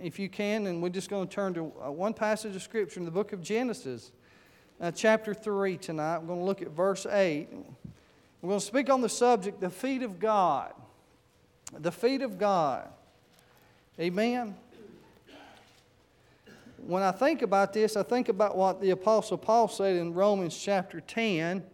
if you can, and we're just going to turn to uh, one passage of Scripture in the book of Genesis, uh, chapter 3 tonight. We're going to look at verse 8. We're going to speak on the subject, the feet of God. The feet of God. Amen. When I think about this, I think about what the Apostle Paul said in Romans chapter 10.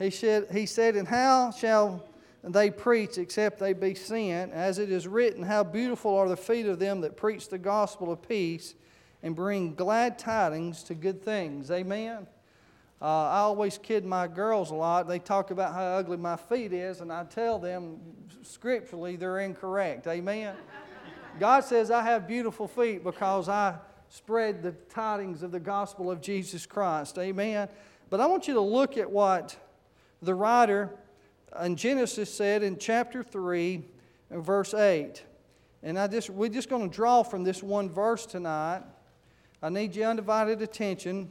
He said, he said And how shall they preach except they be sent? As it is written, How beautiful are the feet of them that preach the gospel of peace and bring glad tidings to good things. Amen. Uh, I always kid my girls a lot. They talk about how ugly my feet is, and I tell them scripturally they're incorrect. Amen. God says I have beautiful feet because I spread the tidings of the gospel of Jesus Christ. Amen. But I want you to look at what the writer in Genesis said in chapter 3 verse 8. And I just, we're just going to draw from this one verse tonight. I need your undivided attention.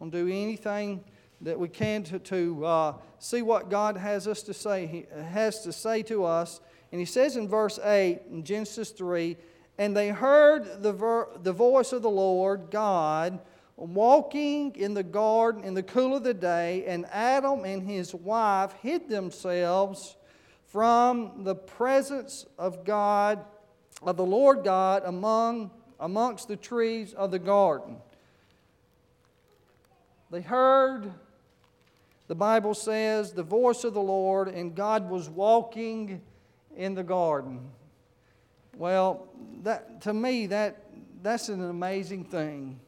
I'm going to do anything that we can to, to uh, see what God has us to say. He has to say to us. And he says in verse 8 in Genesis 3, and they heard the, ver- the voice of the Lord God walking in the garden in the cool of the day, and Adam and his wife hid themselves from the presence of God, of the Lord God, among, amongst the trees of the garden. They heard, the Bible says, the voice of the Lord, and God was walking in the garden. Well, that, to me, that, that's an amazing thing.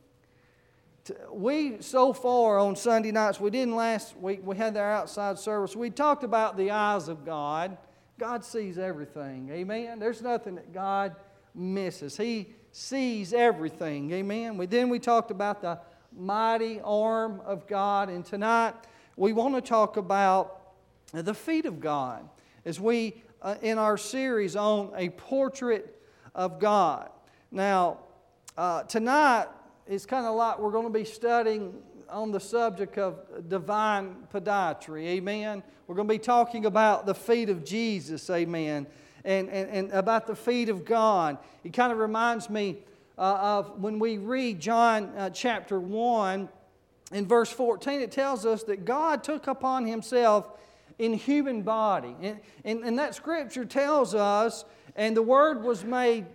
We, so far on Sunday nights, we didn't last week, we had our outside service. We talked about the eyes of God. God sees everything. Amen. There's nothing that God misses. He sees everything. Amen. We, then we talked about the mighty arm of God. And tonight, we want to talk about the feet of God as we uh, in our series on a portrait of God. Now, uh, tonight is kind of like we're going to be studying on the subject of divine podiatry. Amen. We're going to be talking about the feet of Jesus. Amen. And, and, and about the feet of God. It kind of reminds me uh, of when we read John uh, chapter 1 in verse 14, it tells us that God took upon himself in human body. And, and, and that scripture tells us, and the Word was made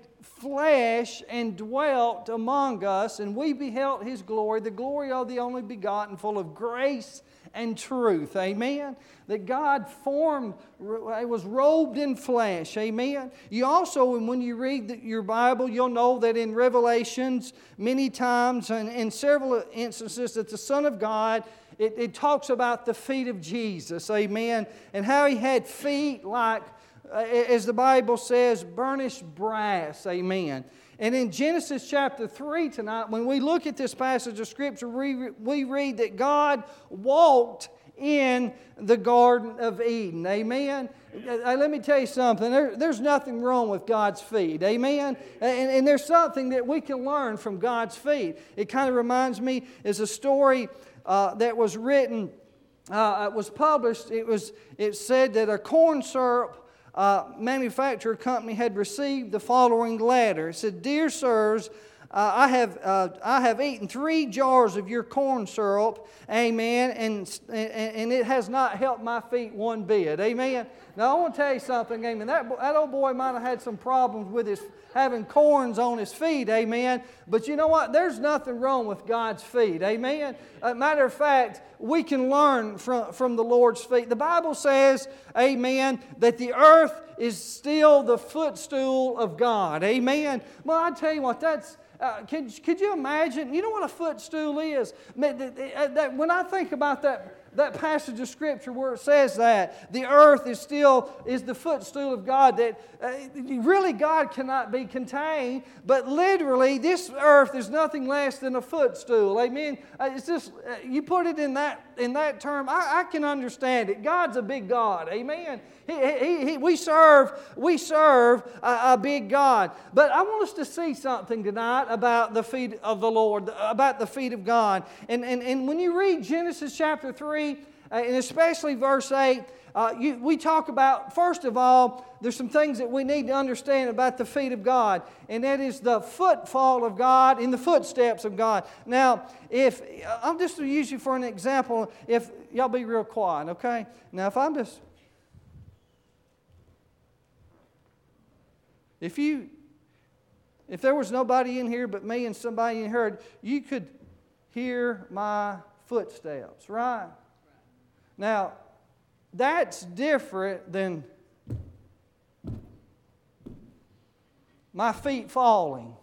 flesh and dwelt among us, and we beheld his glory, the glory of the only begotten, full of grace and truth. Amen. That God formed, was robed in flesh. Amen. You also, and when you read your Bible, you'll know that in Revelations, many times and in several instances, that the Son of God it, it talks about the feet of Jesus, amen, and how he had feet like, as the Bible says, burnished brass, amen. And in Genesis chapter 3 tonight, when we look at this passage of Scripture, we, we read that God walked in the Garden of Eden. Amen. Uh, let me tell you something. There, there's nothing wrong with God's feet. Amen. And, and there's something that we can learn from God's feet. It kind of reminds me is a story uh, that was written, uh, it was published. It, was, it said that a corn syrup uh, manufacturer company had received the following letter. It said, Dear sirs, uh, I, have, uh, I have eaten three jars of your corn syrup, amen, and, and, and it has not helped my feet one bit, amen. Now, I want to tell you something, amen. That, that old boy might have had some problems with his having corns on his feet, amen. But you know what? There's nothing wrong with God's feet, amen. Matter of fact, we can learn from, from the Lord's feet. The Bible says, amen, that the earth is still the footstool of God, amen. Well, I tell you what, that's uh, could, could you imagine? You know what a footstool is? When I think about that, that passage of scripture where it says that the earth is still is the footstool of god that uh, really god cannot be contained but literally this earth is nothing less than a footstool amen uh, it's just uh, you put it in that in that term I, I, can understand it. God's a big god. Amen? He, he, he, we serve we serve a, a big god. But i want us to see something tonight about the feet of the lord about the feet of god. And, and, and when you read genesis chapter 3 3 and especially verse 8, uh, you, we talk about, first of all, there's some things that we need to understand about the feet of God, and that is the footfall of God in the footsteps of God. Now, if I'm just to use you for an example, if y'all be real quiet, okay? Now, if I'm just, if you, if there was nobody in here but me and somebody in here, you could hear my footsteps, right? Now, that's different than my feet falling.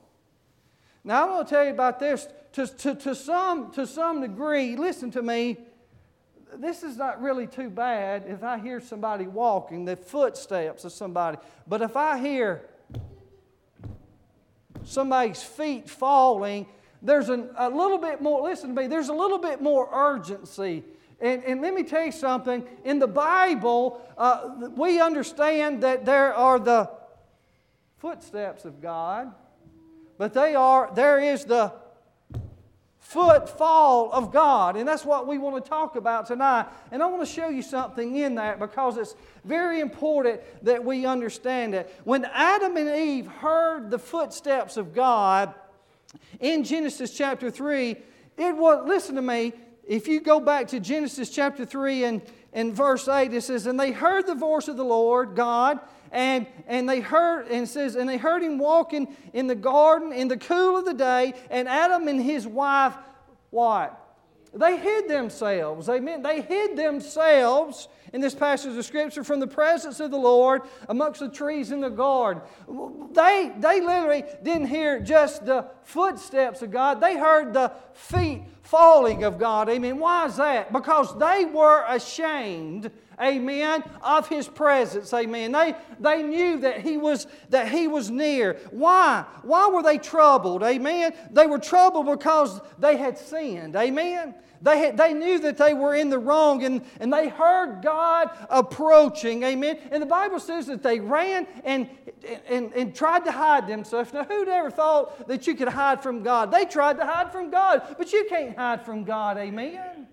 Now, I'm going to tell you about this. To, to, to, some, to some degree, listen to me, this is not really too bad if I hear somebody walking, the footsteps of somebody. But if I hear somebody's feet falling, there's an, a little bit more, listen to me, there's a little bit more urgency and, and let me tell you something. In the Bible, uh, we understand that there are the footsteps of God, but they are, there is the footfall of God. And that's what we want to talk about tonight. And I want to show you something in that because it's very important that we understand it. When Adam and Eve heard the footsteps of God in Genesis chapter 3, it was, listen to me, if you go back to Genesis chapter 3 and, and verse 8, it says, And they heard the voice of the Lord God, and, and they heard, and says, And they heard him walking in the garden in the cool of the day, and Adam and his wife, what? They hid themselves. Amen. They hid themselves in this passage of Scripture from the presence of the Lord amongst the trees in the garden. They, they literally didn't hear just the footsteps of God, they heard the feet falling of God. Amen. Why is that? Because they were ashamed amen, of his presence, amen. They, they knew that he, was, that he was near. Why? Why were they troubled, amen? They were troubled because they had sinned, amen. They, had, they knew that they were in the wrong and, and they heard God approaching. Amen. And the Bible says that they ran and, and, and tried to hide themselves. Now, who'd ever thought that you could hide from God? They tried to hide from God, but you can't hide from God. Amen.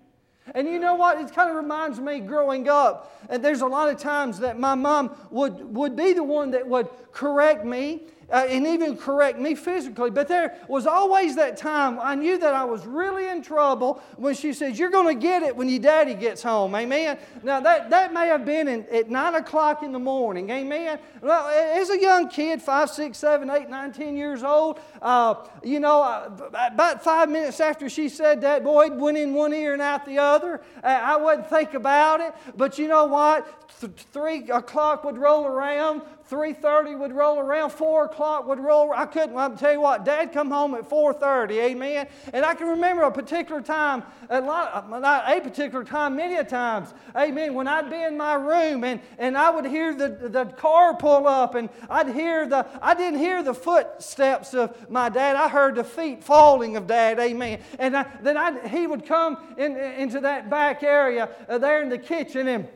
And you know what? It kind of reminds me growing up. And there's a lot of times that my mom would, would be the one that would correct me uh, and even correct me physically. But there was always that time I knew that I was really in trouble when she said, You're going to get it when your daddy gets home. Amen. Now, that, that may have been in, at 9 o'clock in the morning. Amen. Well, as a young kid, five, six, seven, eight, nine, ten years old, uh, you know, uh, about five minutes after she said that, boy, it went in one ear and out the other. I wouldn't think about it. But you know what? Th- three o'clock would roll around, 3.30 would roll around, 4 o'clock would roll I couldn't, I'll tell you what, Dad come home at 4.30, amen? And I can remember a particular time, a lot, not a particular time, many a times, amen, when I'd be in my room and, and I would hear the, the car pull up and I'd hear the, I didn't hear the footsteps of my dad, I heard the feet falling of dad, amen? And I, then I, he would come in, into that back area uh, there in the kitchen and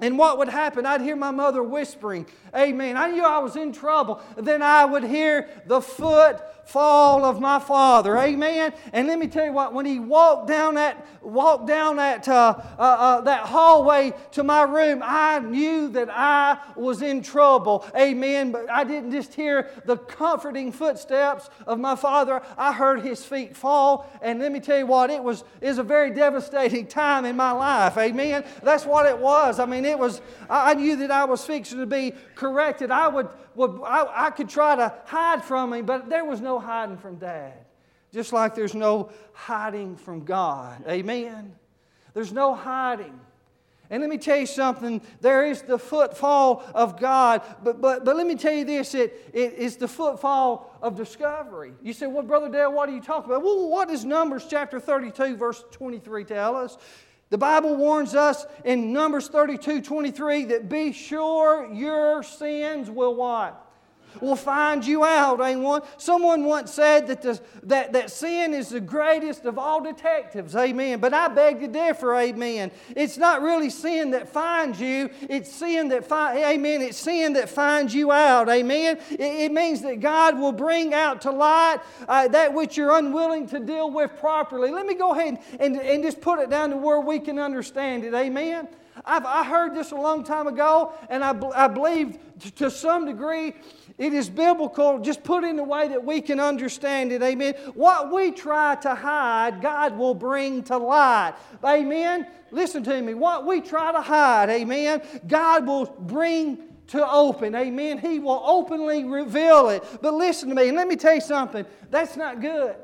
and what would happen? I'd hear my mother whispering, Amen. I knew I was in trouble. Then I would hear the footfall of my father. Amen. And let me tell you what, when he walked down that, walked down that, uh, uh, uh, that hallway to my room, I knew that I was in trouble. Amen. But I didn't just hear the comforting footsteps of my father, I heard his feet fall. And let me tell you what, it was, it was a very devastating time in my life. Amen. That's what it was. I mean, it was, I knew that I was fixing to be corrected. I, would, would I, I could try to hide from him, but there was no hiding from dad. Just like there's no hiding from God. Amen? There's no hiding. And let me tell you something, there is the footfall of God, but, but, but let me tell you this it, it is the footfall of discovery. You say, Well, Brother Dale, what are you talking about? Well, what does Numbers chapter 32, verse 23 tell us? The Bible warns us in Numbers 32 23 that be sure your sins will what? Will find you out, ain't one? Someone once said that, the, that, that sin is the greatest of all detectives, amen. But I beg to differ, amen. It's not really sin that finds you, it's sin that finds, amen, it's sin that finds you out, amen. It, it means that God will bring out to light uh, that which you're unwilling to deal with properly. Let me go ahead and, and just put it down to where we can understand it, amen. I've, I heard this a long time ago, and I, I believe to some degree it is biblical, just put in a way that we can understand it. Amen. What we try to hide, God will bring to light. Amen. Listen to me. What we try to hide, amen, God will bring to open. Amen. He will openly reveal it. But listen to me, and let me tell you something. That's not good.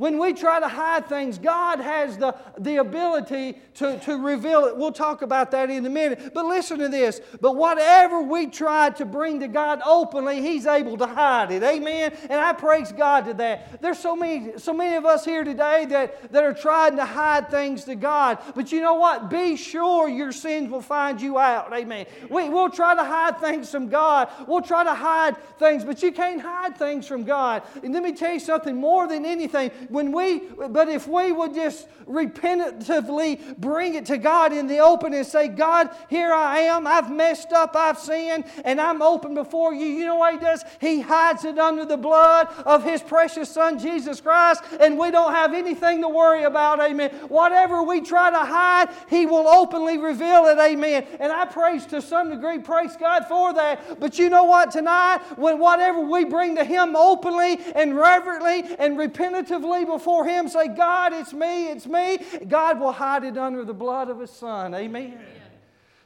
When we try to hide things, God has the, the ability to, to reveal it. We'll talk about that in a minute. But listen to this. But whatever we try to bring to God openly, He's able to hide it. Amen. And I praise God to that. There's so many, so many of us here today that, that are trying to hide things to God. But you know what? Be sure your sins will find you out. Amen. We, we'll try to hide things from God. We'll try to hide things, but you can't hide things from God. And let me tell you something more than anything when we, but if we would just repentatively bring it to God in the open and say, God, here I am. I've messed up. I've sinned, and I'm open before you. You know what He does? He hides it under the blood of His precious Son, Jesus Christ, and we don't have anything to worry about. Amen. Whatever we try to hide, He will openly reveal it. Amen. And I praise to some degree, praise God for that. But you know what? Tonight, when whatever we bring to Him openly and reverently and repentatively, before Him, say, God, it's me, it's me, God will hide it under the blood of His Son. Amen. Amen.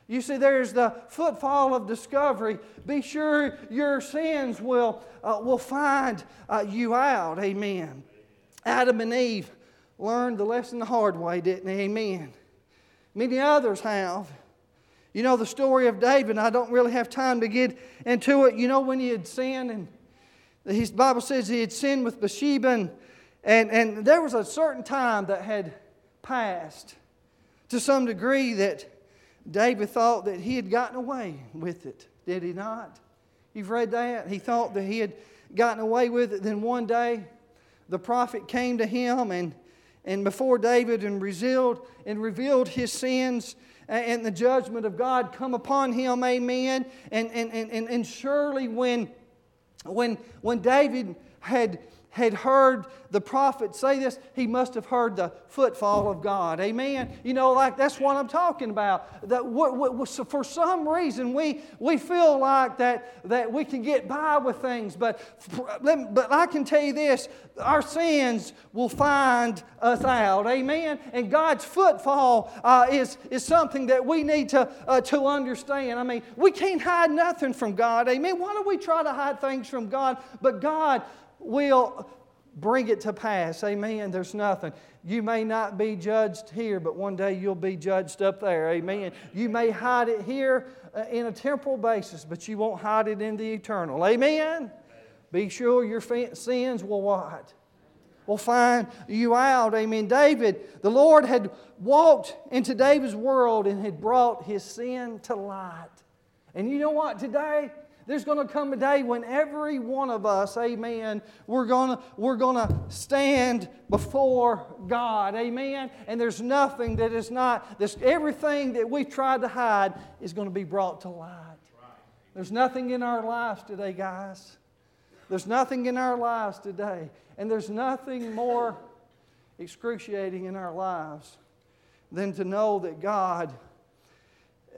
You see, there's the footfall of discovery. Be sure your sins will, uh, will find uh, you out. Amen. Adam and Eve learned the lesson the hard way, didn't they? Amen. Many others have. You know the story of David. I don't really have time to get into it. You know when he had sinned, and his Bible says he had sinned with Bathsheba, and and, and there was a certain time that had passed to some degree that David thought that he had gotten away with it, did he not? You've read that? He thought that he had gotten away with it. Then one day, the prophet came to him and, and before David and revealed, and revealed his sins and the judgment of God come upon him, amen. And, and, and, and surely when, when, when David had had heard the prophet say this, he must have heard the footfall of God. Amen. You know, like that's what I'm talking about. That what, what, for some reason we, we feel like that, that we can get by with things, but, but I can tell you this our sins will find us out. Amen. And God's footfall uh, is, is something that we need to, uh, to understand. I mean, we can't hide nothing from God. Amen. Why do we try to hide things from God? But God will bring it to pass. Amen. There's nothing. You may not be judged here, but one day you'll be judged up there. Amen. You may hide it here uh, in a temporal basis, but you won't hide it in the eternal. Amen. Be sure your sins will what? Will find you out. Amen. David, the Lord had walked into David's world and had brought his sin to light. And you know what? Today, there's going to come a day when every one of us, amen, we're going to, we're going to stand before God, amen. And there's nothing that is not, this, everything that we've tried to hide is going to be brought to light. There's nothing in our lives today, guys. There's nothing in our lives today. And there's nothing more excruciating in our lives than to know that God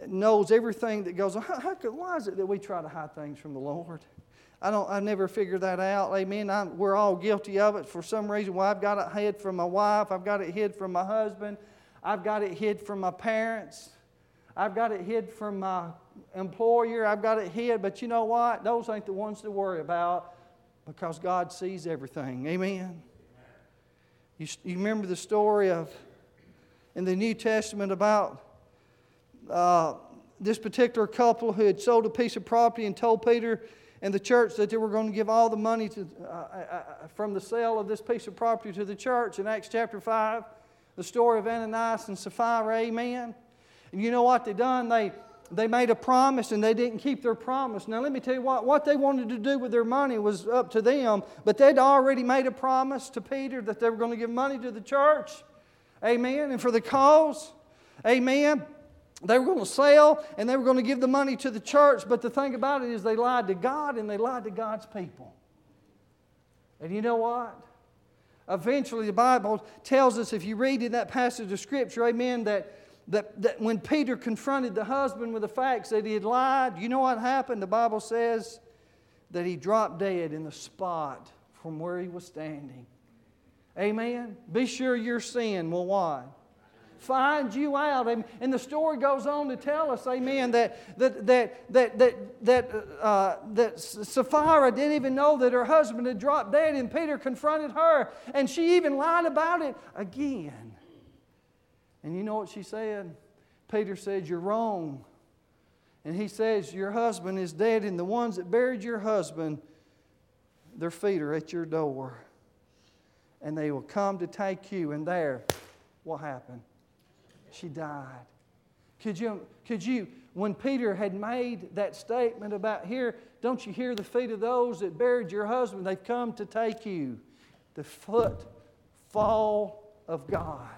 knows everything that goes on. How, how could, why is it that we try to hide things from the Lord? I don't. I never figured that out. Amen. I'm, we're all guilty of it for some reason. Well, I've got it hid from my wife. I've got it hid from my husband. I've got it hid from my parents. I've got it hid from my employer. I've got it hid. But you know what? Those ain't the ones to worry about because God sees everything. Amen. You, you remember the story of in the New Testament about uh, this particular couple who had sold a piece of property and told Peter and the church that they were going to give all the money to, uh, uh, uh, from the sale of this piece of property to the church in Acts chapter 5. The story of Ananias and Sapphira, amen. And you know what they done? They, they made a promise and they didn't keep their promise. Now, let me tell you what, what they wanted to do with their money was up to them, but they'd already made a promise to Peter that they were going to give money to the church. Amen. And for the cause. Amen. They were going to sell and they were going to give the money to the church, but the thing about it is they lied to God and they lied to God's people. And you know what? Eventually, the Bible tells us, if you read in that passage of Scripture, amen, that, that, that when Peter confronted the husband with the facts that he had lied, you know what happened? The Bible says that he dropped dead in the spot from where he was standing. Amen? Be sure your sin will what? Find you out. And the story goes on to tell us, amen, that, that, that, that, that, that, uh, that Sapphira didn't even know that her husband had dropped dead, and Peter confronted her, and she even lied about it again. And you know what she said? Peter said, You're wrong. And he says, Your husband is dead, and the ones that buried your husband, their feet are at your door. And they will come to take you. And there, what happened? She died. Could you, could you, when Peter had made that statement about here, don't you hear the feet of those that buried your husband? They've come to take you. The footfall of God.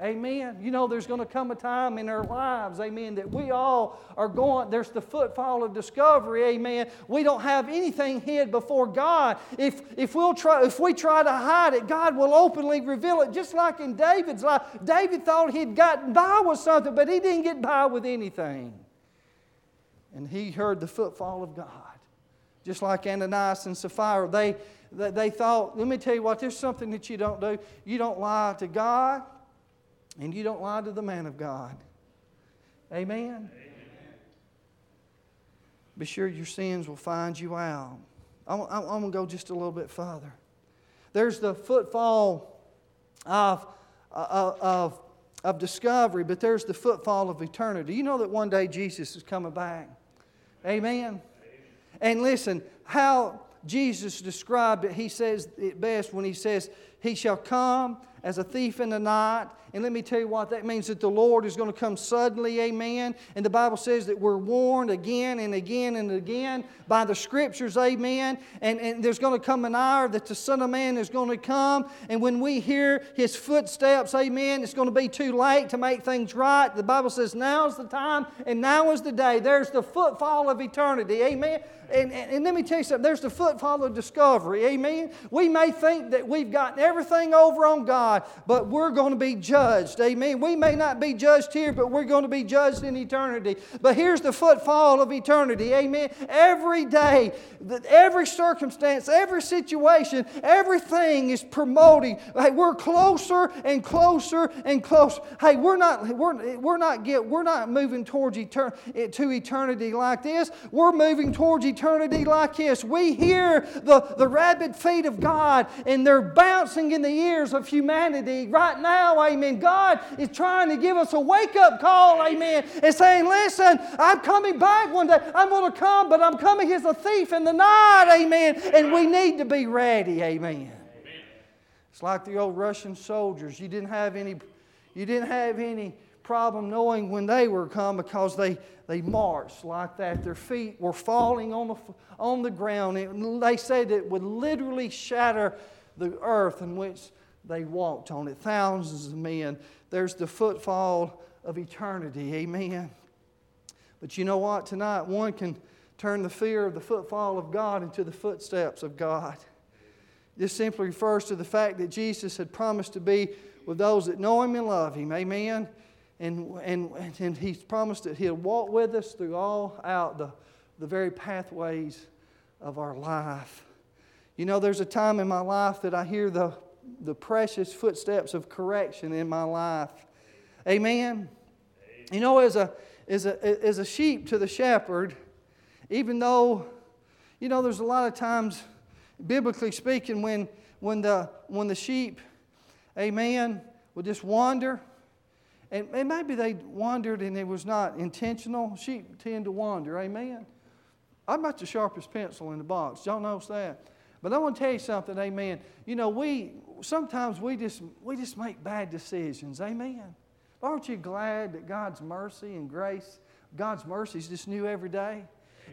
Amen. You know, there's going to come a time in our lives, amen, that we all are going, there's the footfall of discovery, amen. We don't have anything hid before God. If, if, we'll try, if we try to hide it, God will openly reveal it, just like in David's life. David thought he'd gotten by with something, but he didn't get by with anything. And he heard the footfall of God. Just like Ananias and Sapphira, they, they, they thought, let me tell you what, there's something that you don't do. You don't lie to God and you don't lie to the man of God. Amen? Amen. Be sure your sins will find you out. I'm, I'm, I'm going to go just a little bit further. There's the footfall of, of, of discovery, but there's the footfall of eternity. You know that one day Jesus is coming back. Amen? Amen. And listen, how Jesus described it, he says it best when he says, He shall come as a thief in the night. And let me tell you what that means that the Lord is going to come suddenly, amen. And the Bible says that we're warned again and again and again by the scriptures, amen. And, and there's going to come an hour that the Son of Man is going to come. And when we hear his footsteps, amen, it's going to be too late to make things right. The Bible says now's the time and now is the day. There's the footfall of eternity, amen. And, and, and, let me tell you something there's the footfall of discovery. Amen. We may think that we've gotten everything over on God, but we're going to be judged. Amen. We may not be judged here, but we're going to be judged in eternity. But here's the footfall of eternity. Amen. Every day, every circumstance, every situation, everything is promoting. Hey, we're closer and closer and closer. Hey, we're not, we're, we're not, get, we're not moving towards etern- to eternity like this. We're moving towards eternity like this. We hear the, the rabid feet of God and they're bouncing in the ears of humanity right now, amen. God is trying to give us a wake up call, amen, and saying, Listen, I'm coming back one day. I'm going to come, but I'm coming as a thief in the night, amen. And we need to be ready, amen. It's like the old Russian soldiers. You didn't have any, you didn't have any problem knowing when they were come because they, they marched like that. Their feet were falling on the, on the ground. It, they said it would literally shatter the earth in which they walked on it. Thousands of men. There's the footfall of eternity. Amen. But you know what? Tonight, one can turn the fear of the footfall of God into the footsteps of God. This simply refers to the fact that Jesus had promised to be with those that know Him and love Him. Amen and, and, and He's promised that He'll walk with us through all out the, the very pathways of our life. You know, there's a time in my life that I hear the, the precious footsteps of correction in my life. Amen. You know, as a, as a, as a sheep to the shepherd, even though, you know, there's a lot of times, biblically speaking, when, when, the, when the sheep, amen, would just wander and, and maybe they wandered and it was not intentional. Sheep tend to wander, amen? I'm not the sharpest pencil in the box. Y'all know that. But I want to tell you something, amen. You know, we sometimes we just we just make bad decisions, amen. Aren't you glad that God's mercy and grace God's mercy is just new every day.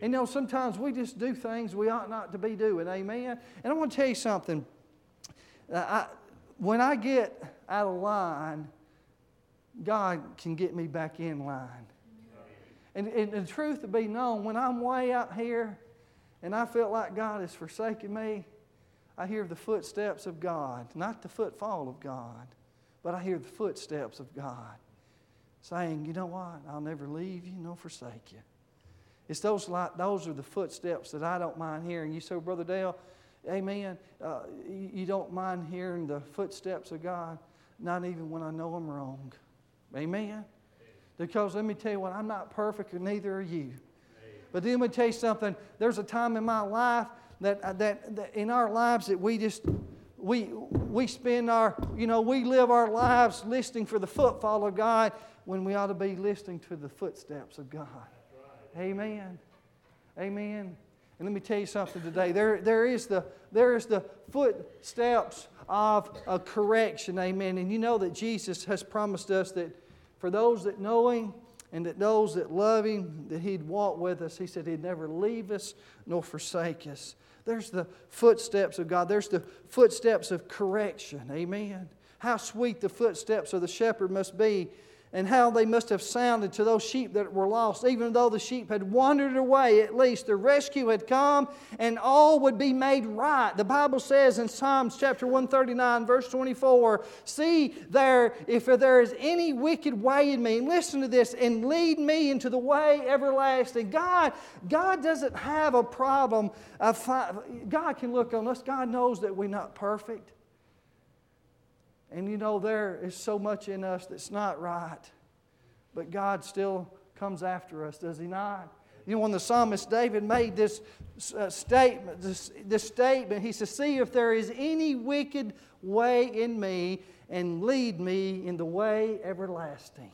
And you know, sometimes we just do things we ought not to be doing. Amen. And I want to tell you something. Uh, I, when I get out of line, God can get me back in line. And, and the truth to be known, when I'm way out here and I feel like God has forsaken me, I hear the footsteps of God, not the footfall of God, but I hear the footsteps of God saying, You know what? I'll never leave you nor forsake you. It's those, like, those are the footsteps that I don't mind hearing. You say, Brother Dale, amen. Uh, you don't mind hearing the footsteps of God, not even when I know I'm wrong. Amen. Because let me tell you what, I'm not perfect, and neither are you. But then let me tell you something. There's a time in my life that, uh, that, that in our lives that we just we we spend our you know we live our lives listening for the footfall of God when we ought to be listening to the footsteps of God. Amen. Amen. And let me tell you something today. There, there, is, the, there is the footsteps of a correction. Amen. And you know that Jesus has promised us that for those that know Him and that those that love Him, that He'd walk with us. He said He'd never leave us nor forsake us. There's the footsteps of God. There's the footsteps of correction. Amen. How sweet the footsteps of the shepherd must be and how they must have sounded to those sheep that were lost. Even though the sheep had wandered away, at least the rescue had come and all would be made right. The Bible says in Psalms chapter 139, verse 24, See there, if there is any wicked way in me, listen to this, and lead me into the way everlasting. God, God doesn't have a problem. Of, God can look on us. God knows that we're not perfect. And you know, there is so much in us that's not right, but God still comes after us, does He not? You know, when the psalmist David made this uh, statement, this, this statement, he says, See if there is any wicked way in me, and lead me in the way everlasting.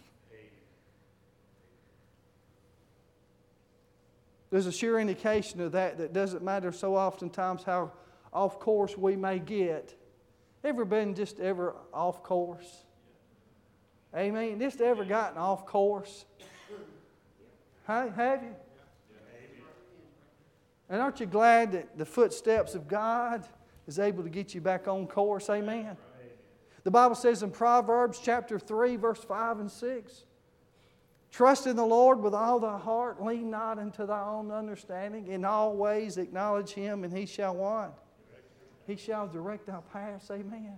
There's a sure indication of that that doesn't matter so oftentimes how off course we may get. Ever been just ever off course? Amen. Just ever gotten off course? Huh? Have you? And aren't you glad that the footsteps of God is able to get you back on course? Amen. The Bible says in Proverbs chapter 3, verse 5 and 6 Trust in the Lord with all thy heart, lean not unto thy own understanding. In all ways acknowledge him, and he shall want he shall direct our paths. Amen.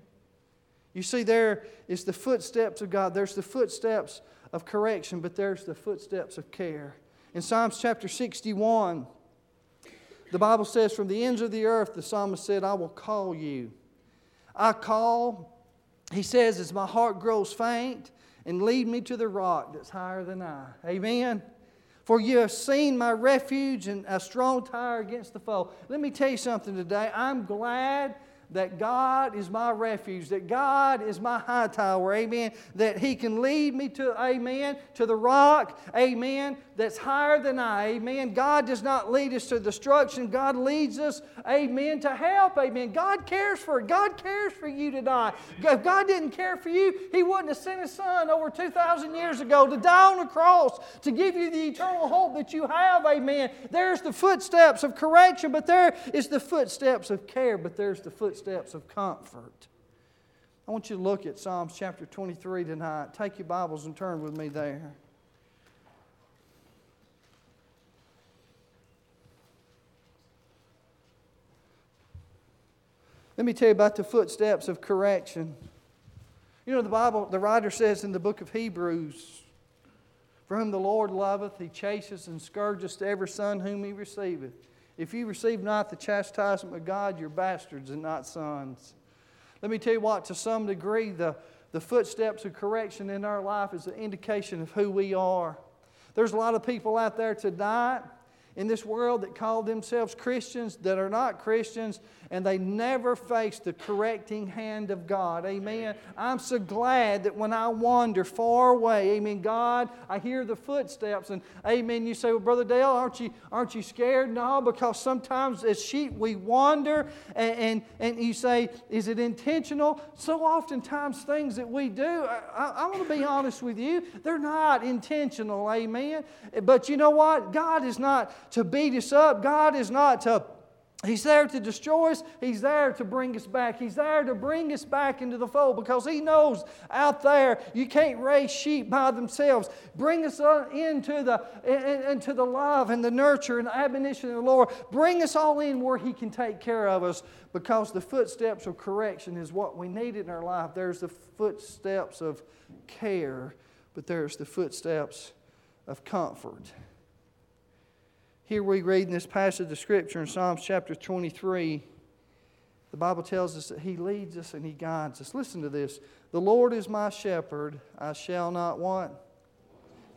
You see, there is the footsteps of God. There's the footsteps of correction, but there's the footsteps of care. In Psalms chapter 61, the Bible says, From the ends of the earth, the psalmist said, I will call you. I call, he says, as my heart grows faint, and lead me to the rock that's higher than I. Amen. For you have seen my refuge and a strong tower against the foe. Let me tell you something today. I'm glad that God is my refuge, that God is my high tower, amen, that He can lead me to, amen, to the rock, amen, that's higher than I, amen. God does not lead us to destruction, God leads us, amen, to help, amen. God cares for it. God cares for you tonight. If God didn't care for you, He wouldn't have sent His Son over 2,000 years ago to die on the cross to give you the eternal hope that you have, amen. There's the footsteps of correction, but there is the footsteps of care, but there's the footsteps of comfort. I want you to look at Psalms chapter 23 tonight. Take your Bibles and turn with me there. Let me tell you about the footsteps of correction. You know, the Bible, the writer says in the book of Hebrews, For whom the Lord loveth, he chastens and scourgeth every son whom he receiveth. If you receive not the chastisement of God, you're bastards and not sons. Let me tell you what, to some degree, the, the footsteps of correction in our life is an indication of who we are. There's a lot of people out there tonight, in this world that call themselves Christians that are not Christians, and they never face the correcting hand of God. Amen. I'm so glad that when I wander far away, amen, God, I hear the footsteps, and amen. You say, Well, Brother Dale, aren't you, aren't you scared? No, because sometimes as sheep we wander, and, and, and you say, Is it intentional? So oftentimes things that we do, I, I, I want to be honest with you, they're not intentional. Amen. But you know what? God is not to beat us up. God is not to He's there to destroy us. He's there to bring us back. He's there to bring us back into the fold because He knows out there you can't raise sheep by themselves. Bring us uh, into the, into the love and the nurture and the admonition of the Lord. Bring us all in where He can take care of us because the footsteps of correction is what we need in our life. There's the footsteps of care, but there's the footsteps of comfort. Here we read in this passage of Scripture in Psalms chapter 23, the Bible tells us that He leads us and He guides us. Listen to this The Lord is my shepherd, I shall not want.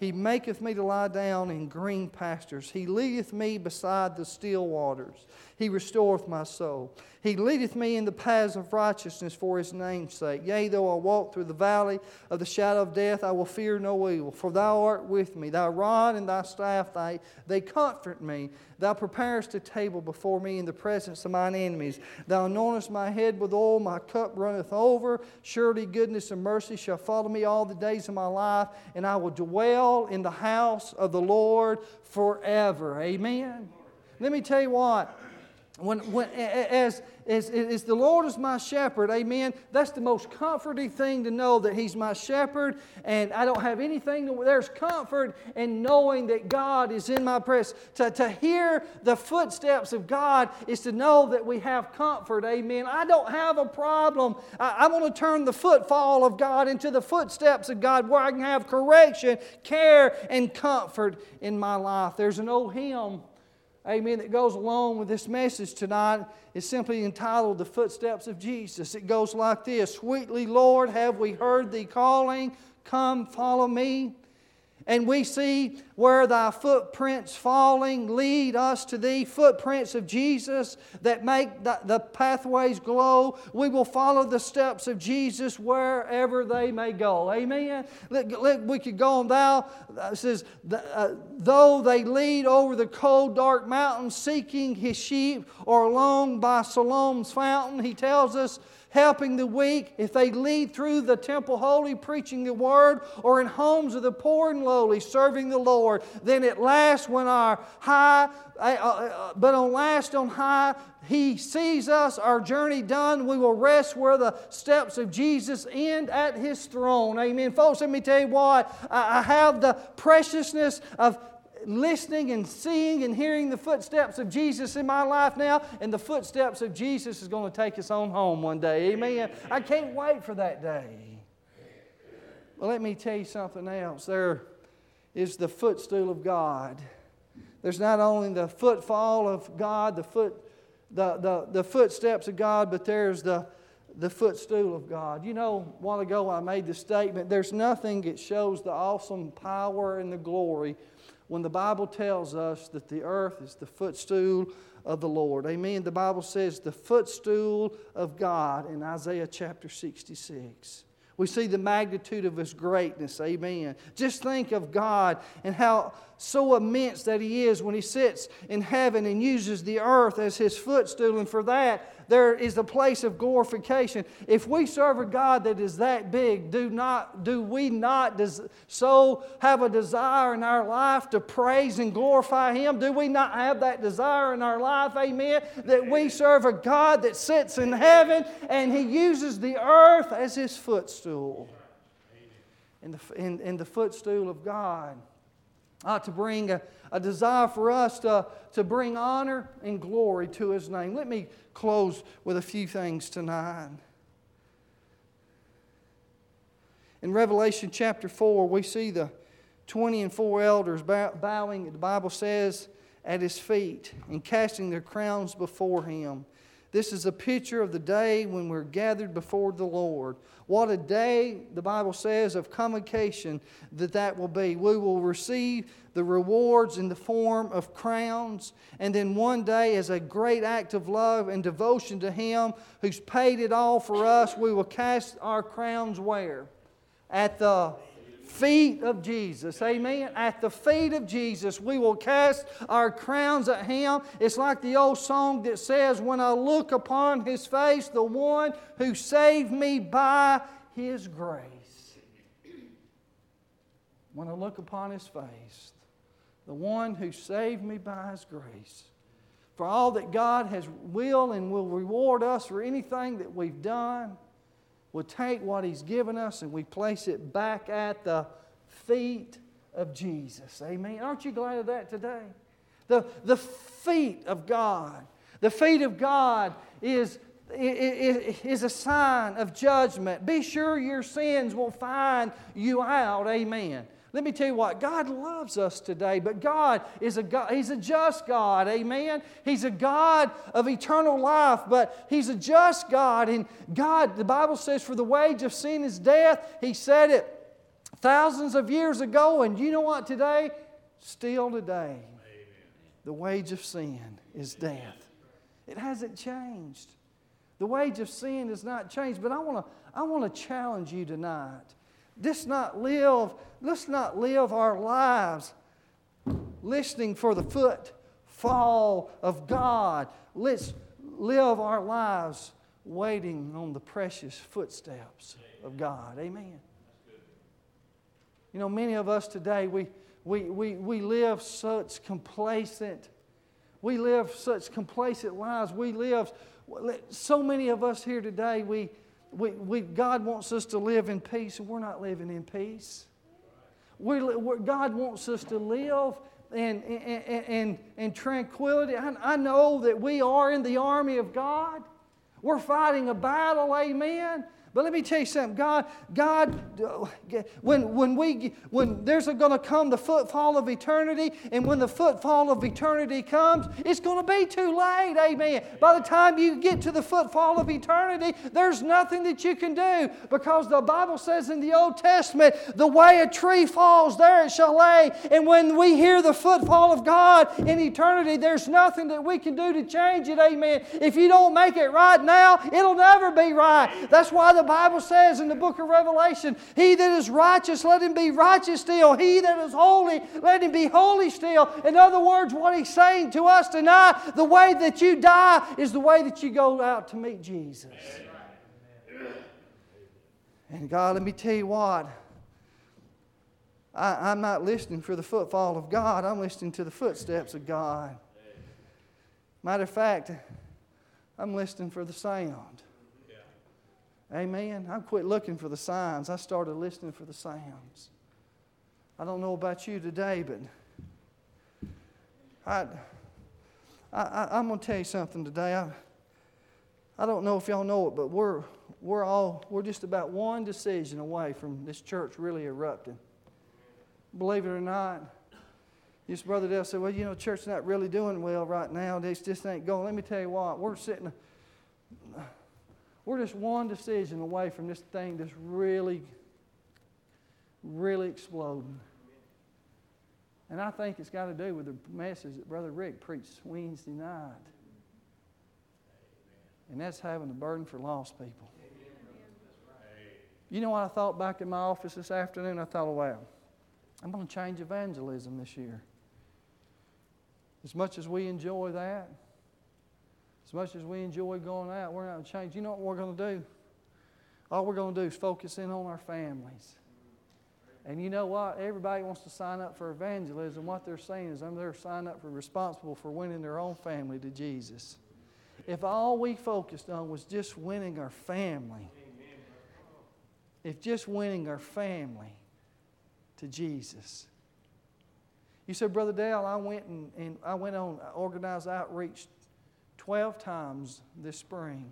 He maketh me to lie down in green pastures. He leadeth me beside the still waters. He restoreth my soul. He leadeth me in the paths of righteousness for his name's sake. Yea, though I walk through the valley of the shadow of death, I will fear no evil, for thou art with me. Thy rod and thy staff, they, they comfort me. Thou preparest a table before me in the presence of mine enemies. Thou anointest my head with oil, my cup runneth over. Surely goodness and mercy shall follow me all the days of my life, and I will dwell in the house of the Lord forever. Amen. Let me tell you what when, when, as, as, as the Lord is my shepherd, amen, that's the most comforting thing to know that He's my shepherd and I don't have anything. To, there's comfort in knowing that God is in my presence. To, to hear the footsteps of God is to know that we have comfort, amen. I don't have a problem. I, I want to turn the footfall of God into the footsteps of God where I can have correction, care, and comfort in my life. There's an old hymn amen, that goes along with this message tonight is simply entitled The Footsteps of Jesus. It goes like this Sweetly, Lord, have we heard thee calling? Come, follow me. And we see where thy footprints falling lead us to thee, footprints of Jesus that make the, the, pathways glow. We will follow the steps of Jesus wherever they may go. Amen. Let, let, we could go on. Thou uh, says, uh, though they lead over the cold, dark mountains, seeking his sheep, or along by Siloam's fountain, he tells us helping the weak, if they lead through the temple holy, preaching the word, or in homes of the poor and lowly, serving the Lord, then at last, when our high, uh, uh, uh, but on last on high, He sees us, our journey done, we will rest where the steps of Jesus end at His throne. Amen. Folks, let me tell you what, I have the preciousness of listening and seeing and hearing the footsteps of Jesus in my life now, and the footsteps of Jesus is going to take us on home one day. Amen. I can't wait for that day. Well, let me tell you something else. There is the footstool of God. There's not only the footfall of God, the foot, the, the, the footsteps of God, but there's the the footstool of God. You know, a while ago I made the statement there's nothing that shows the awesome power and the glory when the Bible tells us that the earth is the footstool of the Lord. Amen. The Bible says the footstool of God in Isaiah chapter 66. We see the magnitude of His greatness. Amen. Just think of God and how so immense that He is when He sits in heaven and uses the earth as His footstool. And for that, there is a place of glorification. If we serve a God that is that big, do, not, do we not des- so have a desire in our life to praise and glorify Him? Do we not have that desire in our life, amen? That we serve a God that sits in heaven and He uses the earth as His footstool. And the, and the footstool of God ought to bring a, a desire for us to, to bring honor and glory to His name. Let me close with a few things tonight. In Revelation chapter 4, we see the 20 and 4 elders bowing, the Bible says, at his feet and casting their crowns before him. This is a picture of the day when we're gathered before the Lord. What a day, the Bible says, of convocation that that will be. We will receive the rewards in the form of crowns. And then one day, as a great act of love and devotion to Him who's paid it all for us, we will cast our crowns where? At the feet of Jesus. Amen. At the feet of Jesus, we will cast our crowns at Him. It's like the old song that says, When I look upon His face, the one who saved me by His grace. When I look upon His face, the one who saved me by His grace. For all that God has will and will reward us for anything that we've done we take what He's given us and we place it back at the feet of Jesus. Amen. Aren't you glad of that today? The, the feet of God. The feet of God is, is, is a sign of judgment. Be sure your sins will find you out. Amen. Let me tell you what, God loves us today, but God is a God, He's a just God, amen? He's a God of eternal life, but He's a just God. And God, the Bible says, for the wage of sin is death. He said it thousands of years ago, and you know what today? Still today, amen. the wage of sin is death. It hasn't changed. The wage of sin has not changed, but I want to I want to challenge you tonight. Let's not live, let's not live our lives listening for the footfall of God. Let's live our lives waiting on the precious footsteps of God. Amen. You know, many of us today, we, we, we, we live such complacent, we live such complacent lives. We live, so many of us here today, we, we, we, God wants us to live in peace, and we're not living in peace. We're, God wants us to live in, in, in, in tranquility. I, I know that we are in the army of God. We're fighting a battle, amen. But let me tell you something. God, God, when, when, we, when there's going to come the footfall of eternity, and when the footfall of eternity comes, it's going to be too late. Amen. By the time you get to the footfall of eternity, there's nothing that you can do because the Bible says in the Old Testament, the way a tree falls, there it shall lay. And when we hear the footfall of God in eternity, there's nothing that we can do to change it. Amen. If you don't make it right now, it'll never be right. That's why the Bible says in the book of Revelation, He that is righteous, let him be righteous still. He that is holy, let him be holy still. In other words, what He's saying to us tonight, the way that you die is the way that you go out to meet Jesus. And God, let me tell you what. I, am not listening for the footfall of God. I'm listening to the footsteps of God. Matter of fact, I'm listening for the sound. Amen. I quit looking for the signs. I started listening for the sounds. I don't know about you today, but I, I, am going to tell you something today. I, I don't know if y'all know it, but we're, we're all, we're just about one decision away from this church really erupting. Believe it or not, this brother Dale said, well, you know, church's not really doing well right now. This just ain't going. Let me tell you what, we're sitting we're just one decision away from this thing just really, really exploding. And I think it's got to do with the message that Brother Rick preached Wednesday night. And that's having a burden for lost people. You know what I thought back in my office this afternoon? I thought, wow, I'm going to change evangelism this year. As much as we enjoy that, as much as we enjoy going out, we're not going to change. You know what we're going to do? All we're going to do is focus in on our families. And you know what? Everybody wants to sign up for evangelism. What they're saying is um, they're signing up for responsible for winning their own family to Jesus. If all we focused on was just winning our family, if just winning our family to Jesus. You said, Brother Dale, I went and, and I went on organized outreach 12 times this spring.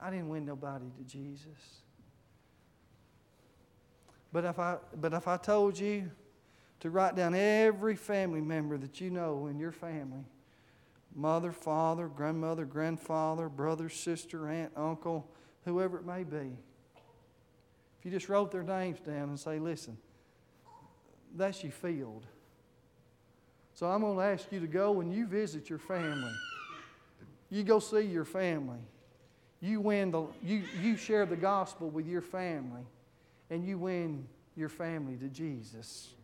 I didn't win nobody to Jesus. But if I, but if I told you to write down every family member that you know in your family, mother, father, grandmother, grandfather, brother, sister, aunt, uncle, whoever it may be. If you just wrote their names down and say, listen, that's your field. So I'm going to ask you to go and you visit your family. You go see your family. You win the you, you share the gospel with your family and you win your family to Jesus.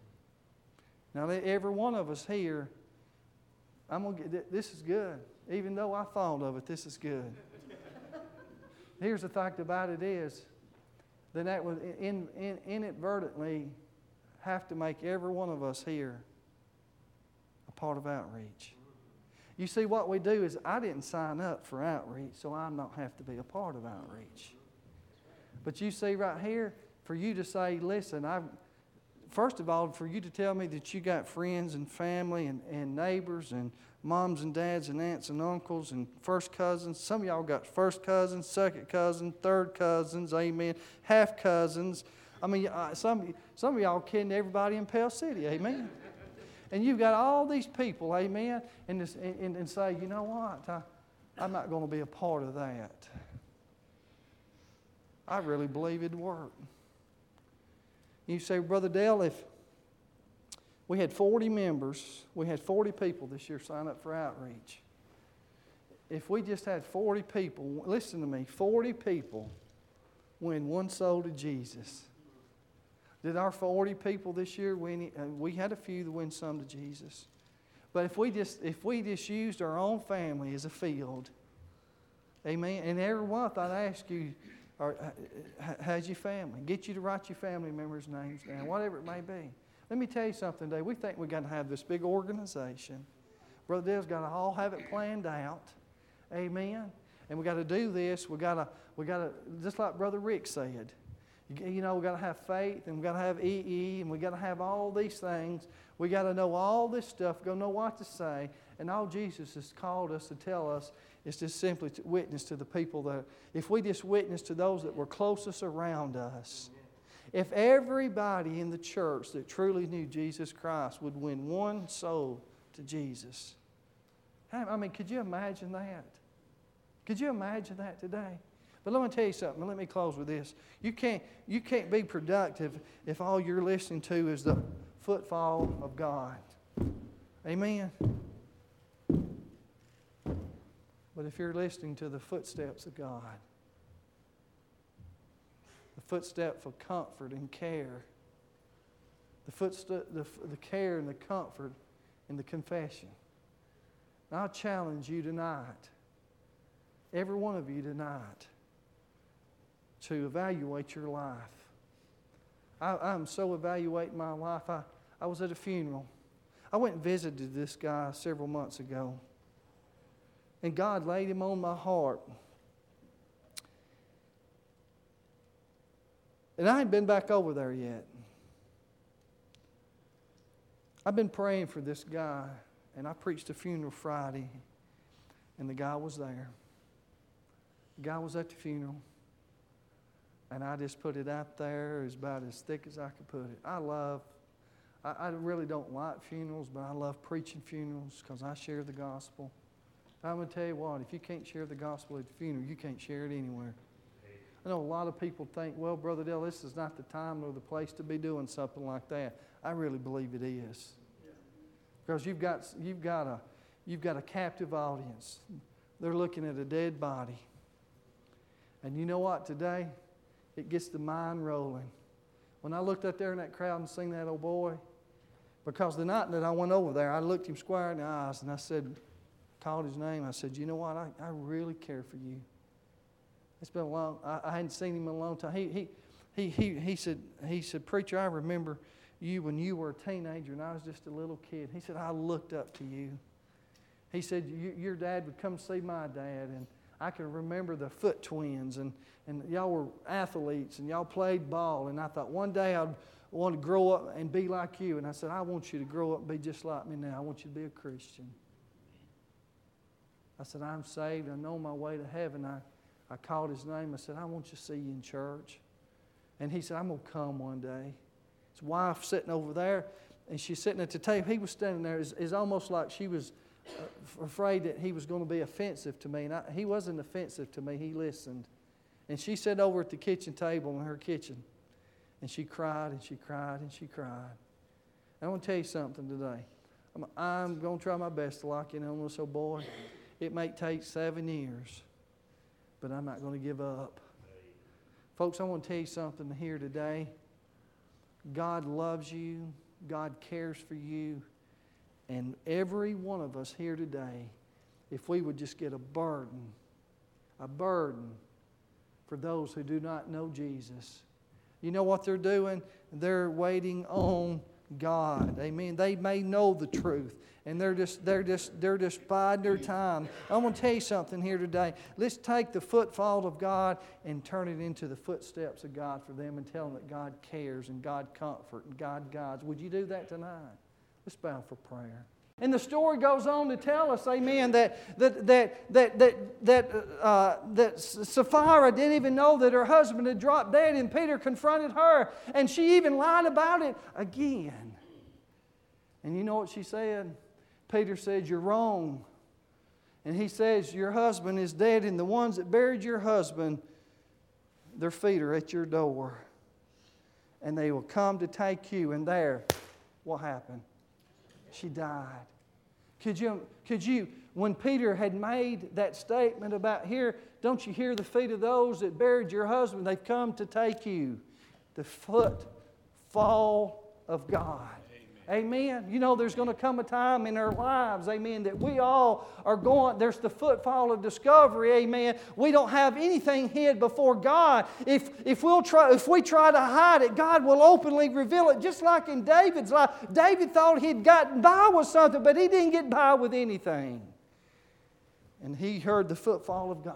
Now every one of us here I'm to get this is good. Even though I thought of it, this is good. Here's the fact about it is that that would in, in, inadvertently have to make every one of us here a part of outreach. You see, what we do is I didn't sign up for outreach, so I don't have to be a part of outreach. But you see, right here, for you to say, listen, I've first of all, for you to tell me that you got friends and family and, and neighbors and moms and dads and aunts and uncles and first cousins. Some of y'all got first cousins, second cousins, third cousins, amen, half cousins. I mean, uh, some, some of y'all kidding everybody in Pell City, amen. And you've got all these people, amen, and, this, and, and say, you know what, I, I'm not going to be a part of that. I really believe it'd work. You say, Brother Dale, if we had 40 members, we had 40 people this year sign up for outreach. If we just had 40 people, listen to me, 40 people win one soul to Jesus. Did our 40 people this year win? Uh, we had a few that win some to Jesus. But if we just if we just used our own family as a field, amen. And every month I'd ask you, or uh, how's your family? Get you to write your family members' names down, whatever it may be. Let me tell you something today. We think we're going to have this big organization. Brother Dale's got to all have it planned out. Amen. And we got to do this. We got to, we got to, just like Brother Rick said, you know, we got to have faith and we got to have EE and we got to have all these things. We got to know all this stuff, go know what to say. And all Jesus has called us to tell us is just simply to witness to the people that, if we just witness to those that were closest around us, if everybody in the church that truly knew Jesus Christ would win one soul to Jesus, I mean, could you imagine that? Could you imagine that today? But let me tell you something. Let me close with this. You can't, you can't be productive if all you're listening to is the footfall of God. Amen. But if you're listening to the footsteps of God, the footsteps of comfort and care, the, footstep, the, the care and the comfort and the confession, I'll challenge you tonight, every one of you tonight, to evaluate your life. I, am so evaluating my life. I, I was at a funeral. I went and visited this guy several months ago and God laid him on my heart. And I ain't been back over there yet. I've been praying for this guy, and I preached a funeral Friday, and the guy was there. The guy was at the funeral, and I just put it out there as about as thick as I could put it. I love, I, I really don't like funerals, but I love preaching funerals because I share the gospel. I'm to tell you what, if you can't share the gospel at the funeral, you can't share it anywhere. I know a lot of people think, well, Brother Dale, this is not the time or the place to be doing something like that. I really believe it is. Because you've got, you've got, a, you've got a captive audience. They're looking at a dead body. And you know what, today, it gets the mind rolling. When I looked up there in that crowd and seen that old boy, because the night that I went over there, I looked him square in the eyes and I said, called his name. I said, You know what? I, I really care for you. It's been a long, I, I hadn't seen him in a long time. He, he, he, he, he, said, he said, Preacher, I remember you when you were a teenager and I was just a little kid. He said, I looked up to you. He said, Your dad would come see my dad, and I can remember the Foote twins, and, and y'all were athletes, and y'all played ball. And I thought one day I'd want to grow up and be like you. And I said, I want you to grow up and be just like me now. I want you to be a Christian. I said, I'm saved. I know my way to heaven. I, I called his name. I said, I want you to see you in church. And he said, I'm going to come one day. His wife sitting over there, and she's sitting at the table. He was standing there. It's, it's almost like she was Uh, afraid that he was going to be offensive to me. And I, he wasn't offensive to me, he listened. And she sat over at the kitchen table in her kitchen, and she cried and she cried and she cried. I want to tell you something today. I'm, I'm going to try my best to lock in on this old boy. It may take seven years, but I'm not going to give up. Folks, I want to tell you something here today. God loves you, God cares for you, and every one of us here today, if we would just get a burden, a burden for those who do not know Jesus. You know what they're doing? They're waiting on God. Amen. They may know the truth and they're just they're just they're just biding their time. I want to tell you something here today. Let's take the footfall of God and turn it into the footsteps of God for them and tell them that God cares and God comfort and God guides. Would you do that tonight? Let's bow for prayer. And the story goes on to tell us, amen, that, that, that, that, that, that, uh, that Sapphira didn't even know that her husband had dropped dead, and Peter confronted her, and she even lied about it again. And you know what she said? Peter said, You're wrong. And he says, Your husband is dead, and the ones that buried your husband, their feet are at your door. And they will come to take you. And there, what happened? She died. Could you, could you, when Peter had made that statement about here, don't you hear the feet of those that buried your husband? They've come to take you. The footfall of God. Amen. You know, there's going to come a time in our lives, amen, that we all are going, there's the footfall of discovery, amen. We don't have anything hid before God. If, if, we'll try, if we try to hide it, God will openly reveal it, just like in David's life. David thought he'd gotten by with something, but he didn't get by with anything. And he heard the footfall of God.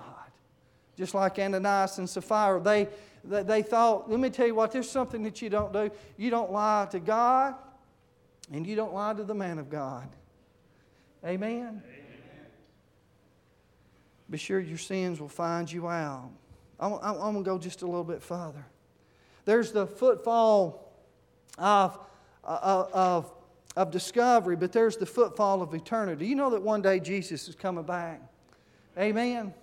Just like Ananias and Sapphira, they, they, they thought, let me tell you what, there's something that you don't do. You don't lie to God and you don't lie to the man of God. Amen? Amen. Be sure your sins will find you out. I'm, I'm, I'm going to go just a little bit further. There's the footfall of, of, of discovery, but there's the footfall of eternity. You know that one day Jesus is coming back. Amen? Amen.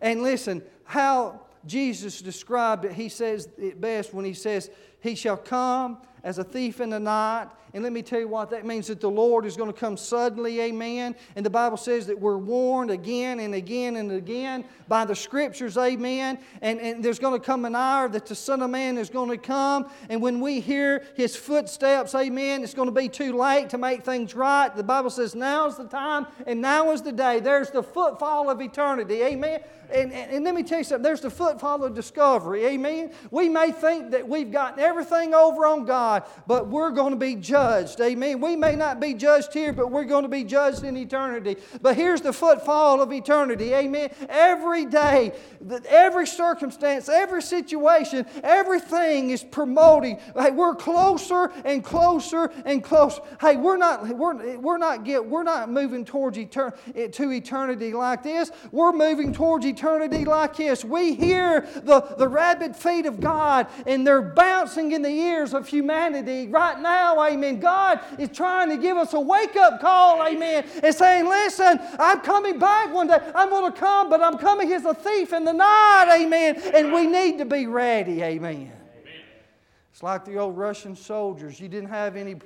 And listen, how Jesus described it, he says it best when he says, He shall come as a thief in the night. And let me tell you what that means that the Lord is going to come suddenly, amen. And the Bible says that we're warned again and again and again by the scriptures, amen. And, and there's going to come an hour that the Son of Man is going to come. And when we hear his footsteps, amen, it's going to be too late to make things right. The Bible says now's the time and now is the day. There's the footfall of eternity, amen. And, and, and, let me tell you something there's the footfall of discovery. Amen. We may think that we've gotten everything over on God, but we're going to be judged. Amen. We may not be judged here, but we're going to be judged in eternity. But here's the footfall of eternity. Amen. Every day, every circumstance, every situation, everything is promoting. Hey, we're closer and closer and closer. Hey, we're not, we're, we're not, get, we're not moving towards etern- to eternity like this. We're moving towards eternity eternity like this. We hear the, the rabid feet of God and they're bouncing in the ears of humanity right now. Amen. God is trying to give us a wake up call. Amen. And saying, listen, I'm coming back one day. I'm going to come, but I'm coming as a thief in the night. Amen. And we need to be ready. Amen. It's like the old Russian soldiers. You didn't have any,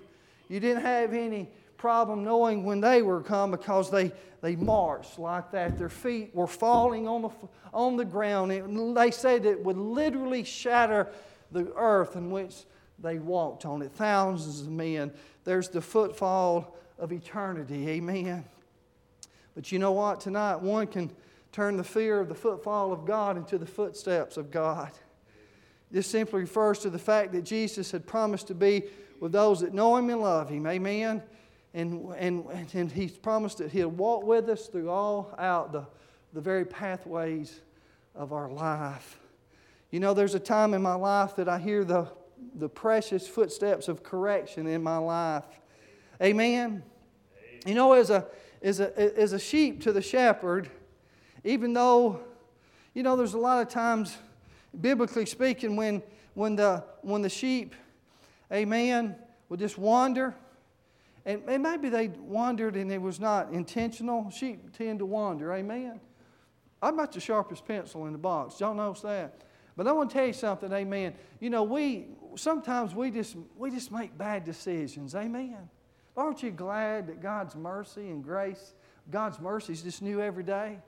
you didn't have any problem knowing when they were come because they, they marched like that. Their feet were falling on the, on the ground. It, they said it would literally shatter the earth in which they walked on it. Thousands of men. There's the footfall of eternity. Amen. But you know what? Tonight, one can turn the fear of the footfall of God into the footsteps of God. This simply refers to the fact that Jesus had promised to be with those that know Him and love Him. Amen and, and, and He's promised that He'll walk with us through all out the, the very pathways of our life. You know, there's a time in my life that I hear the, the precious footsteps of correction in my life. Amen. You know, as a, as a, as a sheep to the shepherd, even though, you know, there's a lot of times, biblically speaking, when, when, the, when the sheep, amen, would just wander And, and maybe they wandered and it was not intentional. Sheep tend to wander, amen? I'm not the sharpest pencil in the box. Y'all know that. But I want to tell you something, amen. You know, we sometimes we just we just make bad decisions, amen. Aren't you glad that God's mercy and grace, God's mercy is just new every day?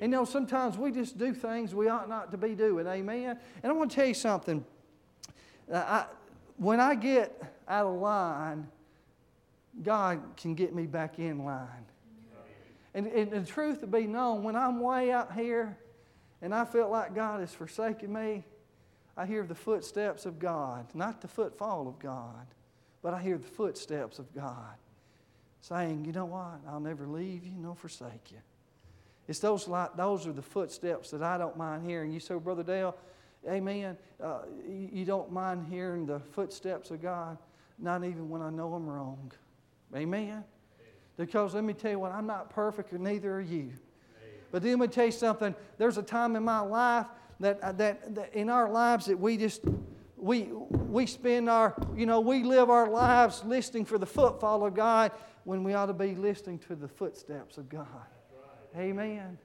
And you know, sometimes we just do things we ought not to be doing, amen. And I want to tell you something. Uh, I, when I get out of line, God can get me back in line. And, and the truth to be known, when I'm way out here and I feel like God has forsaken me, I hear the footsteps of God, not the footfall of God, but I hear the footsteps of God saying, You know what? I'll never leave you nor forsake you. It's those, like, those are the footsteps that I don't mind hearing. You say, Brother Dale, amen. Uh, you don't mind hearing the footsteps of God, not even when I know I'm wrong. Amen. Because let me tell you what, I'm not perfect, and neither are you. But then let me tell you something. There's a time in my life that, uh, that, that in our lives that we just we we spend our you know we live our lives listening for the footfall of God when we ought to be listening to the footsteps of God. Amen.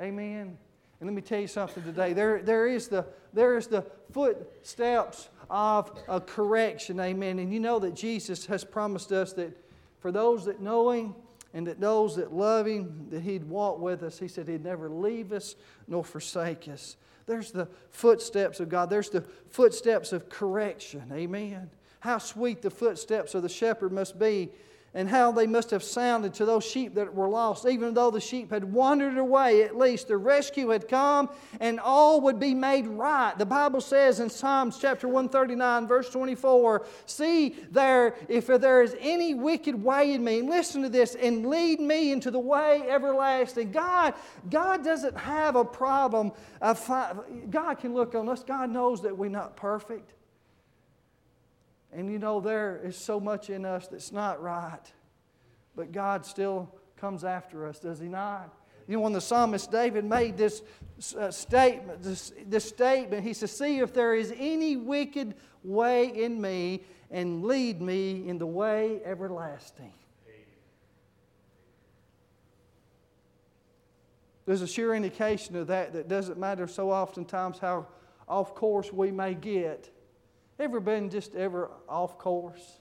Amen. And let me tell you something today. There, there, is, the, there is the footsteps of a correction. Amen. And you know that Jesus has promised us that for those that know Him and that those that love Him, that He'd walk with us. He said He'd never leave us nor forsake us. There's the footsteps of God. There's the footsteps of correction. Amen. How sweet the footsteps of the shepherd must be and how they must have sounded to those sheep that were lost. Even though the sheep had wandered away, at least the rescue had come and all would be made right. The Bible says in Psalms chapter 139, verse 24, See there, if there is any wicked way in me, listen to this, and lead me into the way everlasting. God, God doesn't have a problem. Of, God can look on us. God knows that we're not perfect. And you know, there is so much in us that's not right. But God still comes after us, does He not? You know, when the psalmist David made this uh, statement, this, this statement, he says, See if there is any wicked way in me, and lead me in the way everlasting. There's a sure indication of that that doesn't matter so oftentimes how off course we may get. Ever been just ever off course?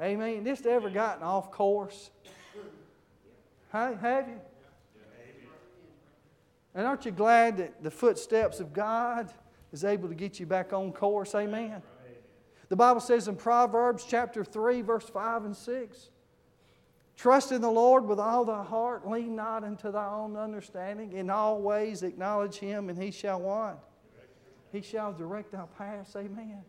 Amen. Just ever gotten off course? Have you? And aren't you glad that the footsteps of God is able to get you back on course? Amen. The Bible says in Proverbs chapter 3, verse 5 and 6 Trust in the Lord with all thy heart, lean not unto thy own understanding. In all ways acknowledge him, and he shall what? He shall direct our paths. Amen.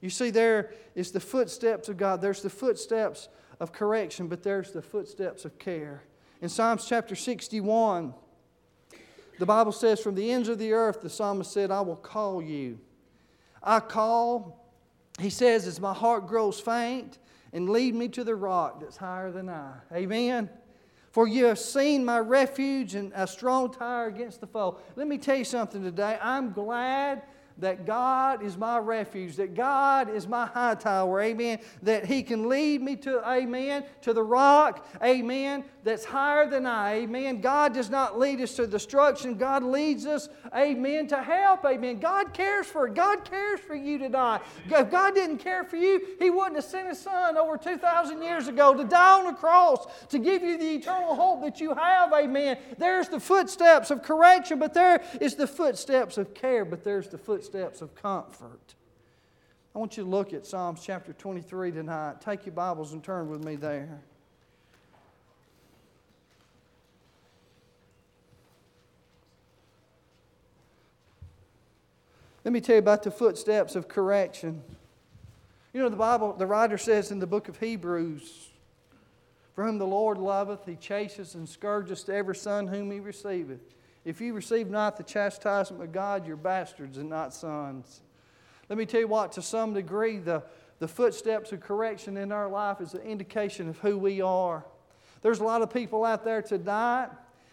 You see, there is the footsteps of God. There's the footsteps of correction, but there's the footsteps of care. In Psalms chapter 61, the Bible says, From the ends of the earth, the psalmist said, I will call you. I call, he says, as my heart grows faint, and lead me to the rock that's higher than I. Amen. For you have seen my refuge and a strong tower against the foe. Let me tell you something today. I'm glad that God is my refuge, that God is my high tower, amen, that He can lead me to, amen, to the rock, amen, that's higher than I, amen. God does not lead us to destruction, God leads us, amen, to help, amen. God cares for God cares for you tonight. If God didn't care for you, He wouldn't have sent His Son over 2,000 years ago to die on the cross to give you the eternal hope that you have, amen. There's the footsteps of correction, but there is the footsteps of care, but there's the footsteps steps of comfort. I want you to look at Psalms chapter 23 tonight. Take your Bibles and turn with me there. Let me tell you about the footsteps of correction. You know, the Bible, the writer says in the book of Hebrews, For whom the Lord loveth, he chastens and scourges to every son whom he receiveth. If you receive not the chastisement of God, you're bastards and not sons. Let me tell you what, to some degree, the, the footsteps of correction in our life is an indication of who we are. There's a lot of people out there tonight,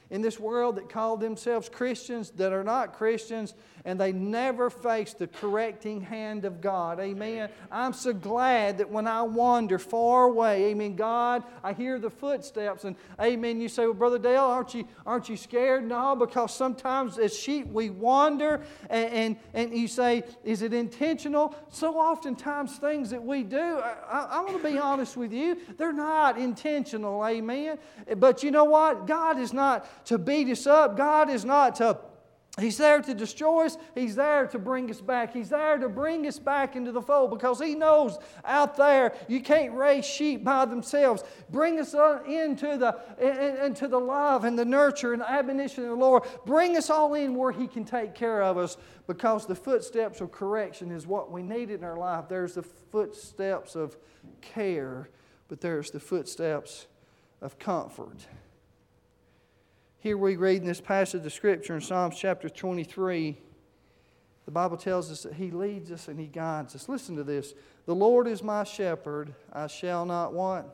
in this world that call themselves Christians that are not Christians, and they never face the correcting hand of God. Amen. I'm so glad that when I wander far away, amen, God, I hear the footsteps, and amen. You say, Well, Brother Dale, aren't you, aren't you scared? No, because sometimes as sheep we wander, and, and, and you say, Is it intentional? So oftentimes things that we do, I, I, I want to be honest with you, they're not intentional. Amen. But you know what? God is not to beat us up. God is not to He's there to destroy us. He's there to bring us back. He's there to bring us back into the fold because He knows out there you can't raise sheep by themselves. Bring us uh, into the, into the love and the nurture and the admonition of the Lord. Bring us all in where He can take care of us because the footsteps of correction is what we need in our life. There's the footsteps of care, but there's the footsteps of comfort. Here we read in this passage of Scripture in Psalms chapter 23, the Bible tells us that He leads us and He guides us. Listen to this The Lord is my shepherd, I shall not want.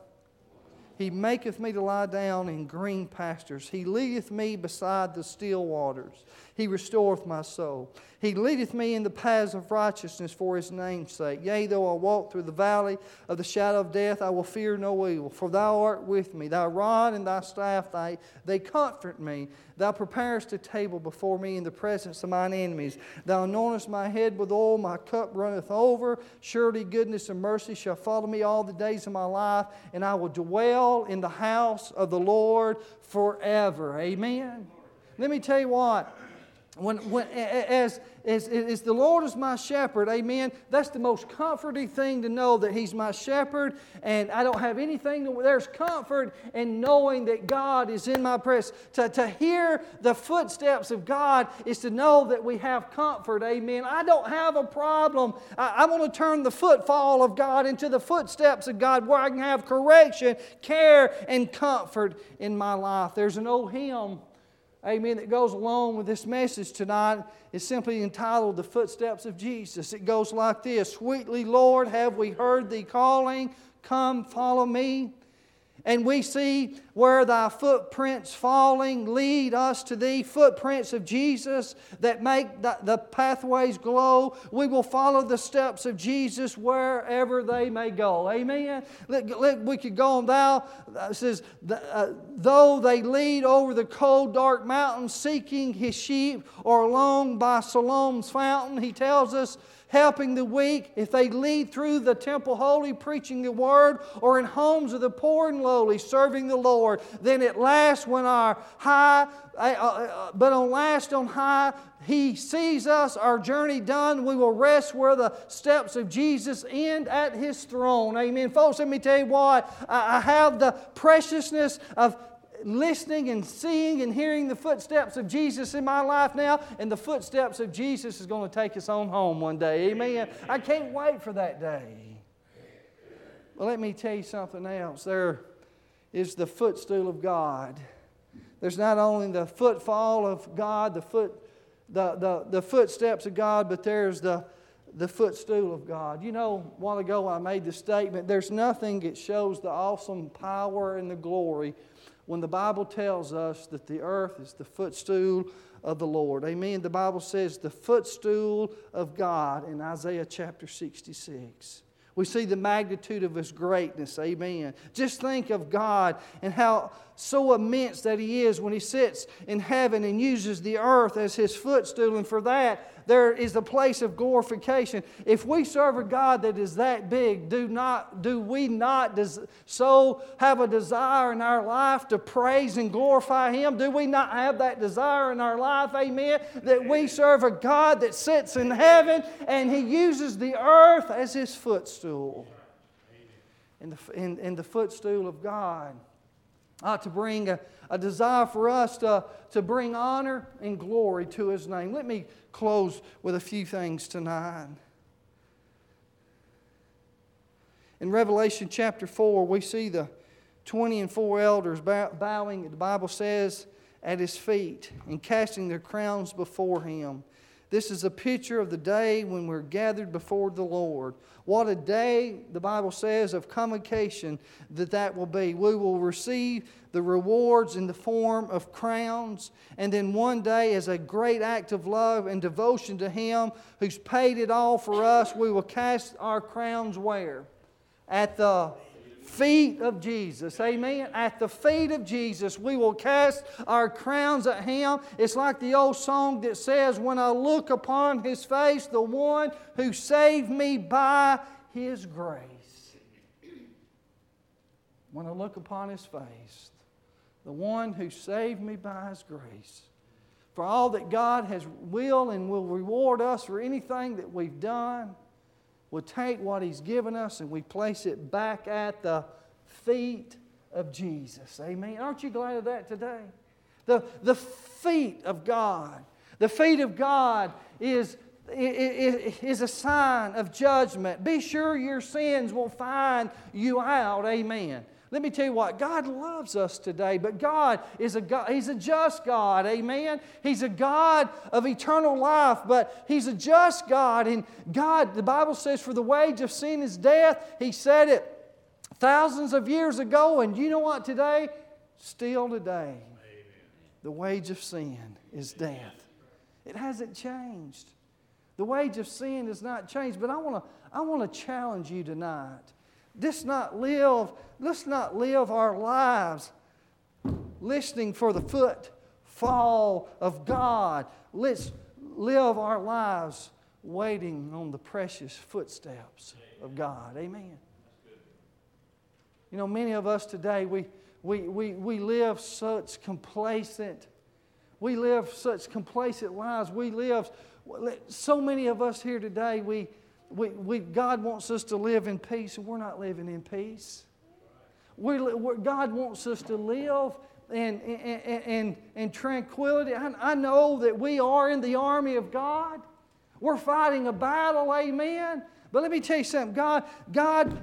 He maketh me to lie down in green pastures. He leadeth me beside the still waters. He restoreth my soul. He leadeth me in the paths of righteousness for his name's sake. Yea, though I walk through the valley of the shadow of death, I will fear no evil, for thou art with me. Thy rod and thy staff, they, they comfort me. Thou preparest a table before me in the presence of mine enemies. Thou anointest my head with oil, my cup runneth over. Surely goodness and mercy shall follow me all the days of my life, and I will dwell in the house of the Lord forever. Amen. Let me tell you what when, when, as, as, as the Lord is my shepherd, amen, that's the most comforting thing to know that He's my shepherd and I don't have anything. To, there's comfort in knowing that God is in my presence. To, to hear the footsteps of God is to know that we have comfort, amen. I don't have a problem. I, I want to turn the footfall of God into the footsteps of God where I can have correction, care, and comfort in my life. There's an old hymn amen, that goes along with this message tonight is simply entitled The Footsteps of Jesus. It goes like this Sweetly, Lord, have we heard thee calling? Come, follow me. And we see where thy footprints falling lead us to thee, footprints of Jesus that make the, the, pathways glow. We will follow the steps of Jesus wherever they may go. Amen. Let, let, we could go on. Thou uh, says, uh, though they lead over the cold, dark mountain, seeking his sheep, or along by Siloam's fountain, he tells us helping the weak, if they lead through the temple holy, preaching the word, or in homes of the poor and lowly, serving the Lord, then at last, when our high, uh, uh, uh, but on last on high, He sees us, our journey done, we will rest where the steps of Jesus end at His throne. Amen. Folks, let me tell you what, I have the preciousness of listening and seeing and hearing the footsteps of Jesus in my life now, and the footsteps of Jesus is going to take us on home one day. Amen. I can't wait for that day. Well, let me tell you something else. There is the footstool of God. There's not only the footfall of God, the foot, the, the, the footsteps of God, but there's the the footstool of God. You know, a while ago I made the statement there's nothing that shows the awesome power and the glory when the Bible tells us that the earth is the footstool of the Lord. Amen. The Bible says the footstool of God in Isaiah chapter 66. We see the magnitude of His greatness. Amen. Just think of God and how so immense that He is when He sits in heaven and uses the earth as His footstool. And for that, there is a place of glorification. If we serve a God that is that big, do, not, do we not des- so have a desire in our life to praise and glorify Him? Do we not have that desire in our life, amen? That we serve a God that sits in heaven and He uses the earth as His footstool. And the, in, in the footstool of God ought to bring a, a desire for us to, to bring honor and glory to His name. Let me close with a few things tonight. In Revelation chapter 4, we see the 20 and 4 elders bowing, the Bible says, at his feet and casting their crowns before him. This is a picture of the day when we're gathered before the Lord. What a day, the Bible says, of convocation that that will be. We will receive the rewards in the form of crowns. And then one day, as a great act of love and devotion to Him who's paid it all for us, we will cast our crowns where? At the feet of Jesus. Amen. At the feet of Jesus, we will cast our crowns at Him. It's like the old song that says, When I look upon His face, the one who saved me by His grace. When I look upon His face, the one who saved me by His grace. For all that God has will and will reward us for anything that we've done we take what He's given us and we place it back at the feet of Jesus. Amen. Aren't you glad of that today? The, the feet of God. The feet of God is, is a sign of judgment. Be sure your sins will find you out. Amen. Let me tell you what, God loves us today, but God is a God, He's a just God, amen? He's a God of eternal life, but He's a just God. And God, the Bible says, for the wage of sin is death. He said it thousands of years ago, and you know what today? Still today, amen. the wage of sin is death. It hasn't changed. The wage of sin has not changed, but I want to I want to challenge you tonight. This not live let's not live our lives listening for the footfall of God. Let's live our lives waiting on the precious footsteps of God. Amen. You know, many of us today, we, we, we, we live such complacent, we live such complacent lives. We live, so many of us here today, we, we, we, God wants us to live in peace, and we're not living in peace. We're, God wants us to live in, in, in, in tranquility. I, I know that we are in the army of God. We're fighting a battle, amen. But let me tell you something. God, God,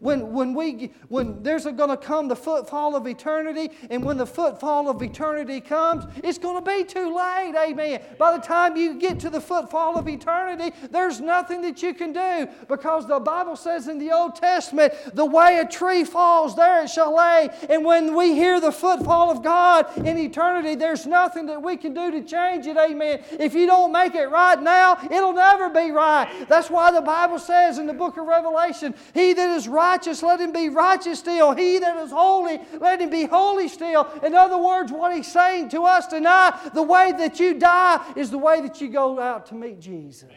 when, when, we, when there's going to come the footfall of eternity, and when the footfall of eternity comes, it's going to be too late. Amen. By the time you get to the footfall of eternity, there's nothing that you can do because the Bible says in the Old Testament, the way a tree falls, there it shall lay. And when we hear the footfall of God in eternity, there's nothing that we can do to change it. Amen. If you don't make it right now, it'll never be right. That's why the Bible says in the book of Revelation, He that is righteous, let him be righteous still. He that is holy, let him be holy still. In other words, what He's saying to us tonight, the way that you die is the way that you go out to meet Jesus.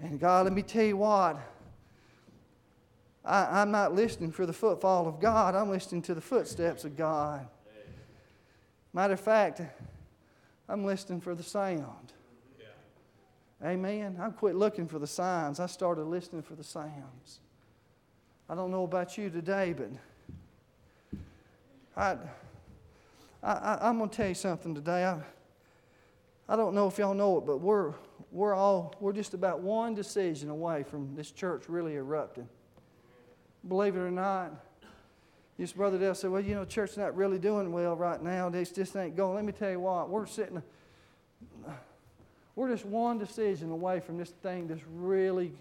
And God, let me tell you what. I, am not listening for the footfall of God. I'm listening to the footsteps of God. Matter of fact, I'm listening for the sound. Amen. I quit looking for the signs. I started listening for the sounds. I don't know about you today, but I, I, am going to tell you something today. I, I don't know if y'all know it, but we're, we're all, we're just about one decision away from this church really erupting. Believe it or not, this brother Dale said, well, you know, church's not really doing well right now. This just ain't going. Let me tell you what, we're sitting we're just one decision away from this thing that's really,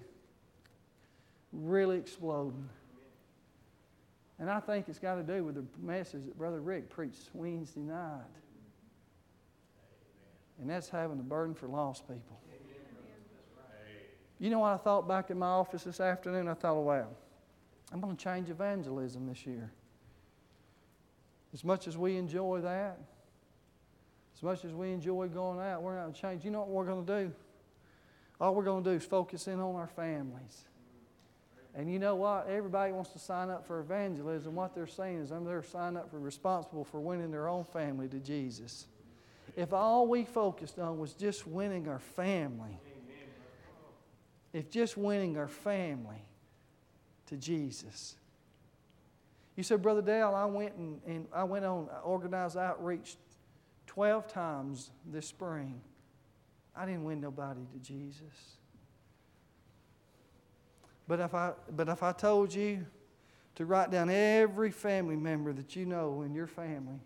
really exploding. And I think it's got to do with the message that Brother Rick preached Wednesday night. And that's having a burden for lost people. You know what I thought back in my office this afternoon? I thought, wow, I'm going to change evangelism this year. As much as we enjoy that, as much as we enjoy going out, we're not going to change. You know what we're going to do? All we're going to do is focus in on our families. And you know what? Everybody wants to sign up for evangelism. What they're saying is um, they're signing up for responsible for winning their own family to Jesus. If all we focused on was just winning our family, if just winning our family to Jesus. You said, Brother Dale, I went and, and I went on organized outreach 12 times this spring. I didn't win nobody to Jesus. But if I, but if I told you to write down every family member that you know in your family,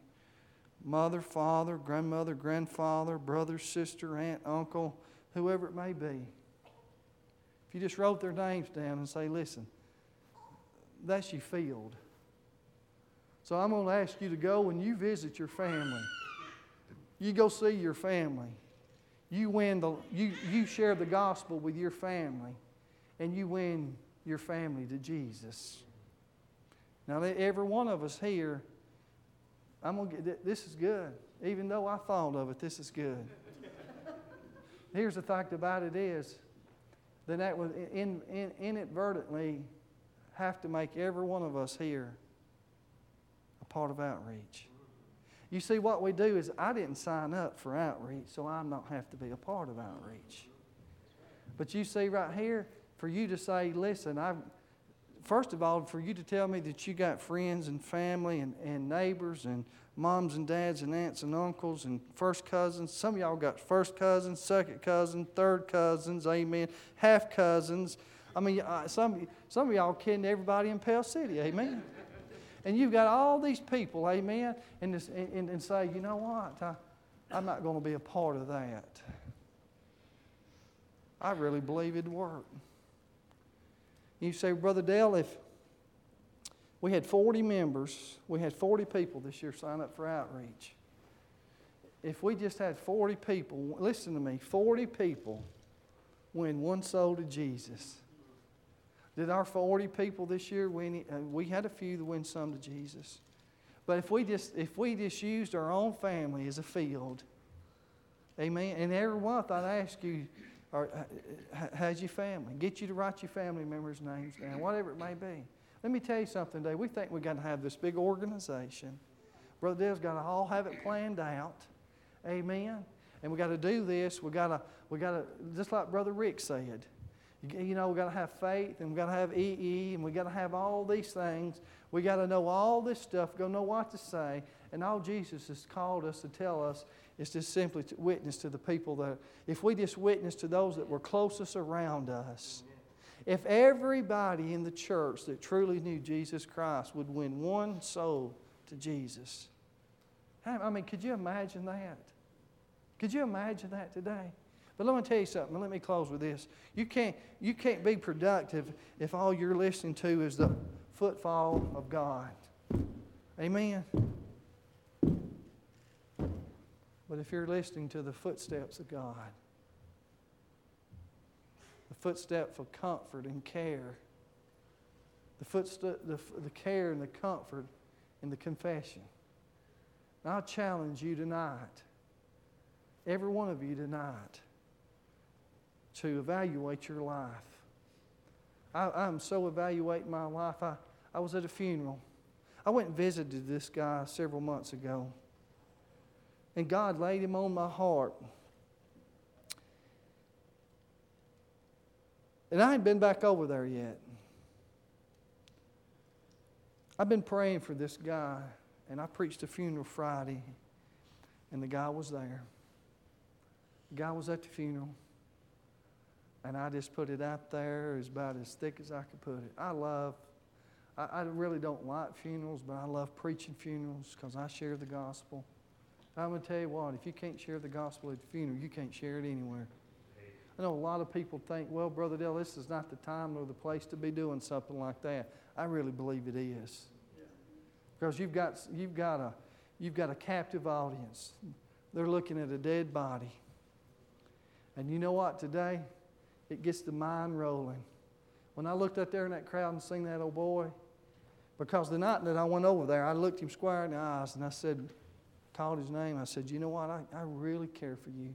mother, father, grandmother, grandfather, brother, sister, aunt, uncle, whoever it may be. If you just wrote their names down and say, listen, that's your field. So I'm going to ask you to go and you visit your family. You go see your family. You win the you, you share the gospel with your family and you win your family to Jesus. Now every one of us here, I'm gonna get this is good. Even though I thought of it, this is good. Here's the fact about it is that that would in, in, inadvertently have to make every one of us here a part of outreach. You see, what we do is I didn't sign up for outreach, so I don't have to be a part of outreach. But you see right here, for you to say, listen, I first of all, for you to tell me that you got friends and family and, and neighbors and moms and dads and aunts and uncles and first cousins. Some of y'all got first cousins, second cousins, third cousins, amen, half cousins. I mean, uh, some, some of y'all kidding everybody in Pell City, amen. And you've got all these people, amen, and, this, and, and say, you know what? I, I'm not going to be a part of that. I really believe it'd work. You say, Brother Dale, if we had 40 members, we had 40 people this year sign up for outreach. If we just had 40 people, listen to me, 40 people win one soul to Jesus did our 40 people this year win? Uh, we had a few that win some to Jesus. But if we just if we just used our own family as a field, amen. And every month I'd ask you, or, how's your family? Get you to write your family members' names down, whatever it may be. Let me tell you something today. We think we've got to have this big organization. Brother Dale's got to all have it planned out. Amen. And we got to do this. We got to, we got to, just like Brother Rick said, you know, we got to have faith and we got to have EE and we got to have all these things. We got to know all this stuff, go know what to say. And all Jesus has called us to tell us is just simply to witness to the people that, if we just witness to those that were closest around us, if everybody in the church that truly knew Jesus Christ would win one soul to Jesus, I mean, could you imagine that? Could you imagine that today? But let me tell you something. Let me close with this. You can't, you can't be productive if all you're listening to is the footfall of God. Amen. But if you're listening to the footsteps of God, the footsteps of comfort and care, the, footstep, the, the care and the comfort and the confession. And I challenge you tonight, every one of you tonight, to evaluate your life. I, am so evaluating my life. I, I was at a funeral. I went and visited this guy several months ago. And God laid him on my heart. And I ain't been back over there yet. I've been praying for this guy, and I preached a funeral Friday, and the guy was there. The guy was at the funeral. And I just put it out there as about as thick as I could put it. I love, I, I really don't like funerals, but I love preaching funerals because I share the gospel. I'm going to tell you what, if you can't share the gospel at the funeral, you can't share it anywhere. I know a lot of people think, well, Brother Dale, this is not the time or the place to be doing something like that. I really believe it is. Because you've got, you've got, a, you've got a captive audience. They're looking at a dead body. And you know what, today, it gets the mind rolling. When I looked up there in that crowd and seen that old boy, because the night that I went over there, I looked him square in the eyes and I said, called his name. I said, You know what? I, I really care for you.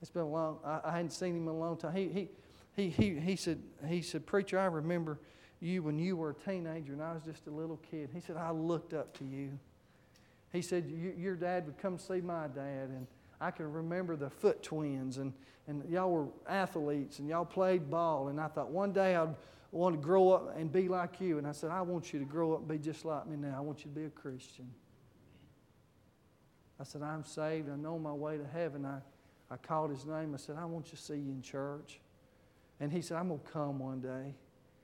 It's been a long, I, I hadn't seen him in a long time. He, he, he, he, he, said, he said, Preacher, I remember you when you were a teenager and I was just a little kid. He said, I looked up to you. He said, Your dad would come see my dad, and I can remember the Foote twins, and, and y'all were athletes, and y'all played ball. And I thought one day I'd want to grow up and be like you. And I said, I want you to grow up and be just like me now. I want you to be a Christian. I said, I'm saved. I know my way to heaven. I, I called his name. I said, I want you to see you in church. And he said, I'm going to come one day.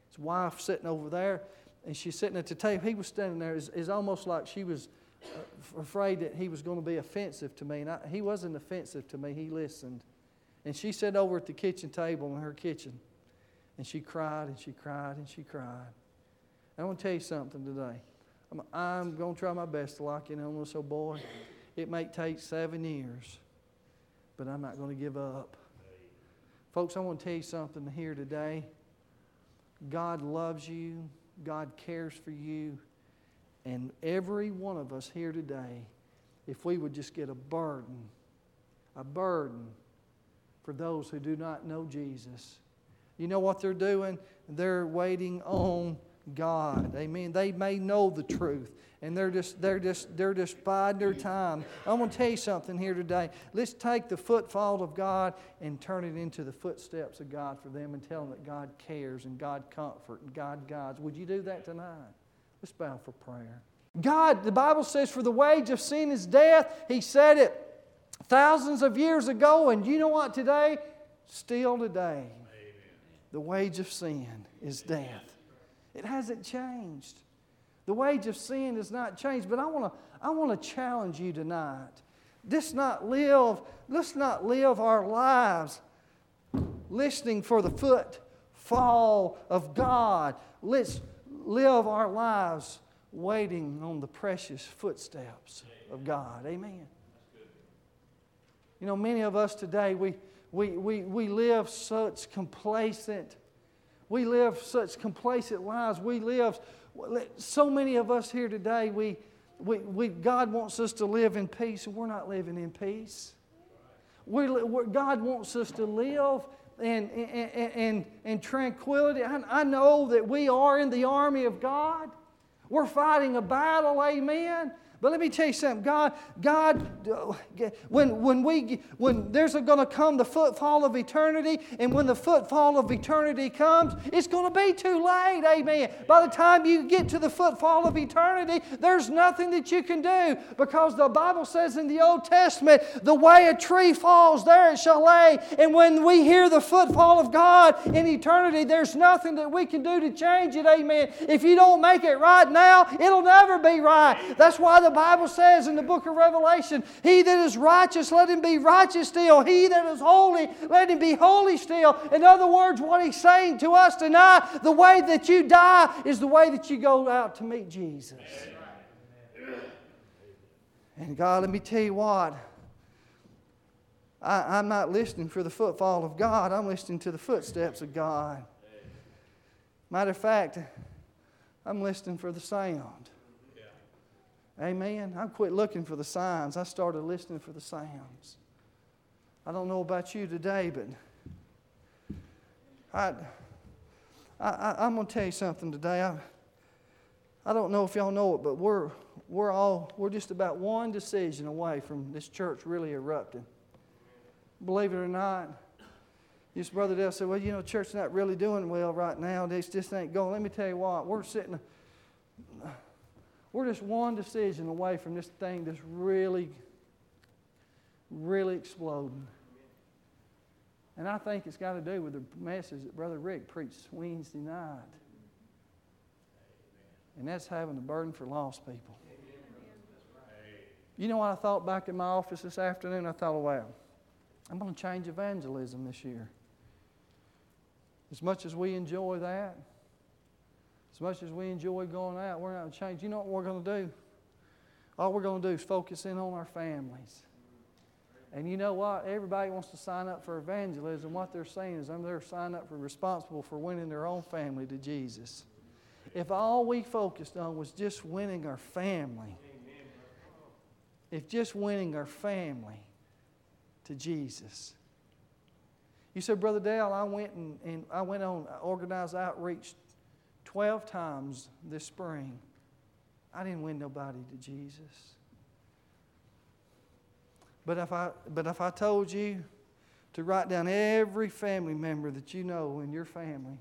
His wife sitting over there, and she's sitting at the table. He was standing there. It's, it's almost like she was Uh, afraid that he was going to be offensive to me. And I, he wasn't offensive to me, he listened. And she sat over at the kitchen table in her kitchen, and she cried and she cried and she cried. I want to tell you something today. I'm, I'm going to try my best to lock in on this old boy. It may take seven years, but I'm not going to give up. Folks, I want to tell you something here today. God loves you, God cares for you, and every one of us here today, if we would just get a burden, a burden for those who do not know Jesus. You know what they're doing? They're waiting on God. Amen. They may know the truth and they're just they're just they're just biding their time. I want to tell you something here today. Let's take the footfall of God and turn it into the footsteps of God for them and tell them that God cares and God comfort and God guides. Would you do that tonight? Let's bow for prayer. God, the Bible says, for the wage of sin is death. He said it thousands of years ago, and you know what today? Still today, Amen. the wage of sin is death. It hasn't changed. The wage of sin has not changed, but I want to I want to challenge you tonight. Let's not live, let's not live our lives listening for the footfall of God. Let's live our lives waiting on the precious footsteps of God. Amen. You know, many of us today, we, we, we, we live such complacent we live such complacent lives. We live, so many of us here today, we, we, we, God wants us to live in peace, and we're not living in peace. We, God wants us to live in, in, in tranquility. I, I know that we are in the army of God. We're fighting a battle, amen. But let me tell you something. God, God, when, when, we, when there's going to come the footfall of eternity, and when the footfall of eternity comes, it's going to be too late. Amen. By the time you get to the footfall of eternity, there's nothing that you can do because the Bible says in the Old Testament, the way a tree falls, there it shall lay. And when we hear the footfall of God in eternity, there's nothing that we can do to change it. Amen. If you don't make it right now, it'll never be right. That's why the Bible says in the book of Revelation, He that is righteous, let him be righteous still. He that is holy, let him be holy still. In other words, what He's saying to us tonight, the way that you die is the way that you go out to meet Jesus. And God, let me tell you what. I, am not listening for the footfall of God. I'm listening to the footsteps of God. Matter of fact, I'm listening for the sound. Amen. I quit looking for the signs. I started listening for the sounds. I don't know about you today, but I, I, am going to tell you something today. I, I don't know if y'all know it, but we're, we're all, we're just about one decision away from this church really erupting. Believe it or not, this brother Dale said, well, you know, church's not really doing well right now. This just ain't going. Let me tell you what, we're sitting we're just one decision away from this thing just really, really exploding. And I think it's got to do with the message that Brother Rick preached Wednesday night. And that's having a burden for lost people. You know what I thought back in my office this afternoon? I thought, wow, I'm going to change evangelism this year. As much as we enjoy that, as much as we enjoy going out, we're not going to change. You know what we're going to do? All we're going to do is focus in on our families. And you know what? Everybody wants to sign up for evangelism. What they're saying is um, they're signing up for responsible for winning their own family to Jesus. If all we focused on was just winning our family, if just winning our family to Jesus. You said, Brother Dale, I went and, and I went on organized outreach 12 times this spring. I didn't win nobody to Jesus. But if I, but if I told you to write down every family member that you know in your family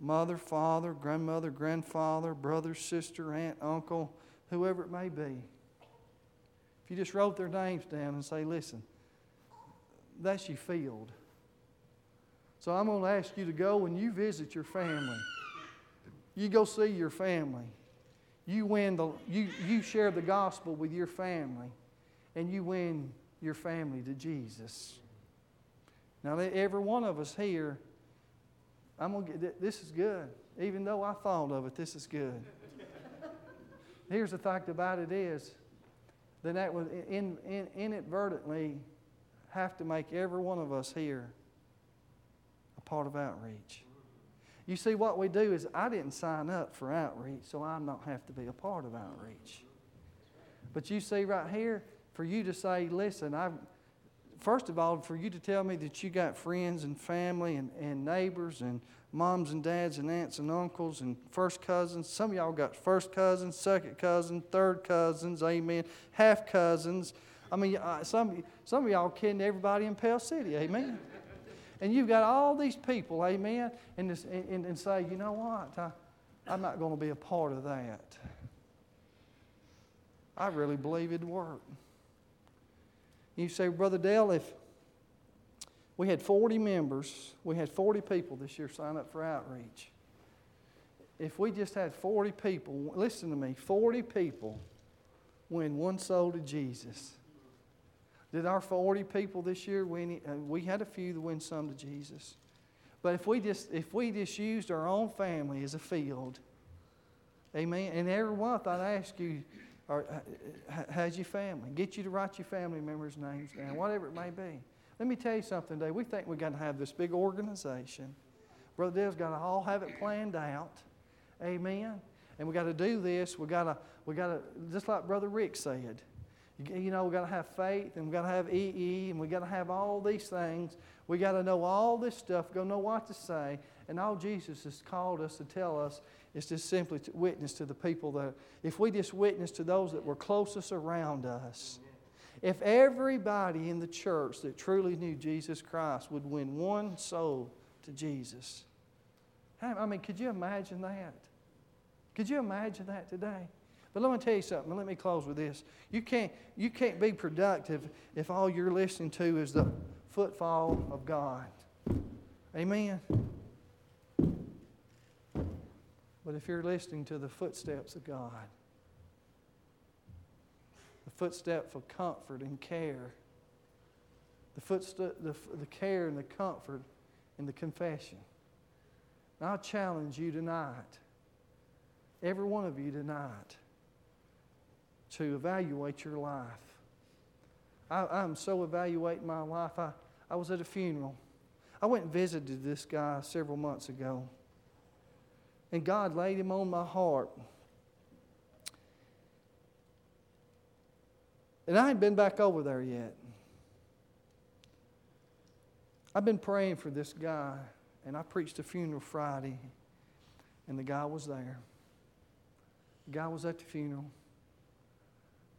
mother, father, grandmother, grandfather, brother, sister, aunt, uncle, whoever it may be if you just wrote their names down and say, listen, that's your field. So I'm going to ask you to go when you visit your family. You go see your family. You win the you you share the gospel with your family, and you win your family to Jesus. Now, every one of us here, I'm gonna get this is good. Even though I thought of it, this is good. Here's the fact about it is that that would in, in, inadvertently have to make every one of us here a part of outreach. You see, what we do is I didn't sign up for outreach, so I don't have to be a part of outreach. But you see right here, for you to say, listen, I first of all, for you to tell me that you got friends and family and, and neighbors and moms and dads and aunts and uncles and first cousins. Some of y'all got first cousins, second cousins, third cousins, amen, half cousins. I mean, uh, some, some of y'all kidding everybody in Pell City, amen. And you've got all these people, amen, and, this, and, and say, you know what, I, I'm not going to be a part of that. I really believe it'd work. You say, Brother Dale, if we had 40 members, we had 40 people this year sign up for outreach. If we just had 40 people, listen to me, 40 people win one soul to Jesus. Did our 40 people this year win? Uh, we had a few that win some to Jesus. But if we just if we just used our own family as a field, amen. And every month I'd ask you, or has your family? Get you to write your family members' names down, whatever it may be. Let me tell you something today. We think we're going to have this big organization. Brother Dale's got to all have it planned out. Amen. And we got to do this. We got to, we got to, just like Brother Rick said, you know, we've got to have faith and we've got to have EE and we've got to have all these things. We've got to know all this stuff, go know what to say. And all Jesus has called us to tell us is just simply to witness to the people that, if we just witness to those that were closest around us, if everybody in the church that truly knew Jesus Christ would win one soul to Jesus, I mean, could you imagine that? Could you imagine that today? But let me tell you something. Let me close with this. You can't, you can't be productive if all you're listening to is the footfall of God. Amen. But if you're listening to the footsteps of God, the footsteps of comfort and care, the, footstep, the, the care and the comfort and the confession, I challenge you tonight, every one of you tonight, to evaluate your life. I, am so evaluating my life. I, I was at a funeral. I went and visited this guy several months ago and God laid him on my heart. And I ain't been back over there yet. I've been praying for this guy, and I preached a funeral Friday, and the guy was there. The guy was at the funeral,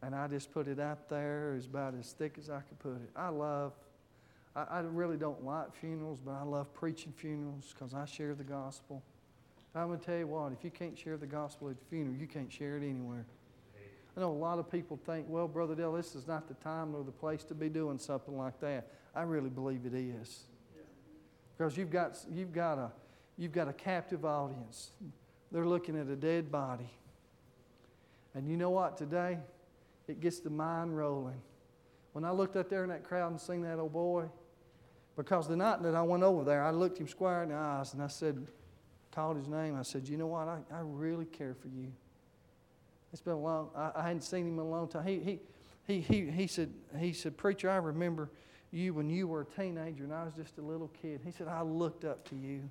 and I just put it out there as about as thick as I could put it. I love, I, I really don't like funerals, but I love preaching funerals because I share the gospel. I'm going to tell you what, if you can't share the gospel at the funeral, you can't share it anywhere. I know a lot of people think, well, Brother Dale, this is not the time or the place to be doing something like that. I really believe it is. Because you've got, you've, got a, you've got a captive audience. They're looking at a dead body. And you know what? Today, it gets the mind rolling. When I looked up there in that crowd and seen that old boy, because the night that I went over there, I looked him square in the eyes and I said, called his name. I said, You know what? I, I really care for you. It's been a long, I, I hadn't seen him in a long time. He, he, he, he, he, said, he said, Preacher, I remember you when you were a teenager and I was just a little kid. He said, I looked up to you.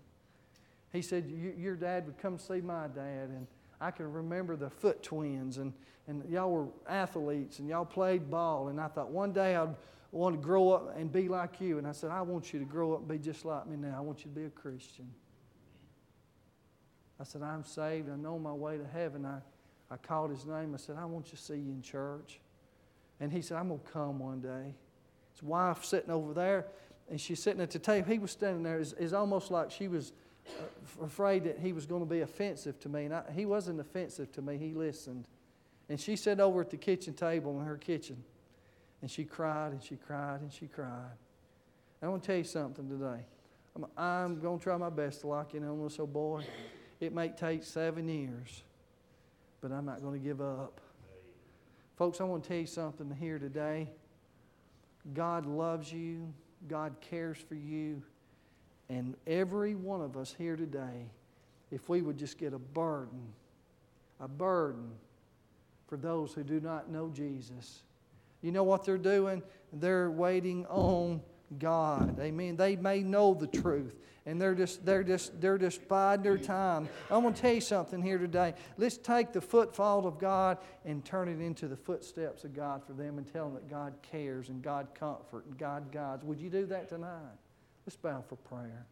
He said, Your dad would come see my dad, and I can remember the Foote twins, and, and y'all were athletes, and y'all played ball. And I thought one day I'd want to grow up and be like you. And I said, I want you to grow up and be just like me now. I want you to be a Christian. I said, I'm saved. I know my way to heaven. I, I called his name. I said, I want you to see you in church. And he said, I'm going to come one day. His wife sitting over there, and she's sitting at the table. He was standing there. It's, it's almost like she was Uh, afraid that he was going to be offensive to me. And I, he wasn't offensive to me. He listened. And she sat over at the kitchen table in her kitchen. And she cried and she cried and she cried. I want to tell you something today. I'm, I'm going to try my best to lock in on this old boy. It may take seven years. but I'm not going to give up. Folks, I want to tell you something here today. God loves you, God cares for you, and every one of us here today, if we would just get a burden, a burden for those who do not know Jesus. You know what they're doing? They're waiting on God. Amen. They may know the truth. And they're just they're just they're just biding their time. I'm gonna tell you something here today. Let's take the footfall of God and turn it into the footsteps of God for them and tell them that God cares and God comfort and God guides. Would you do that tonight? Let's bow for prayer.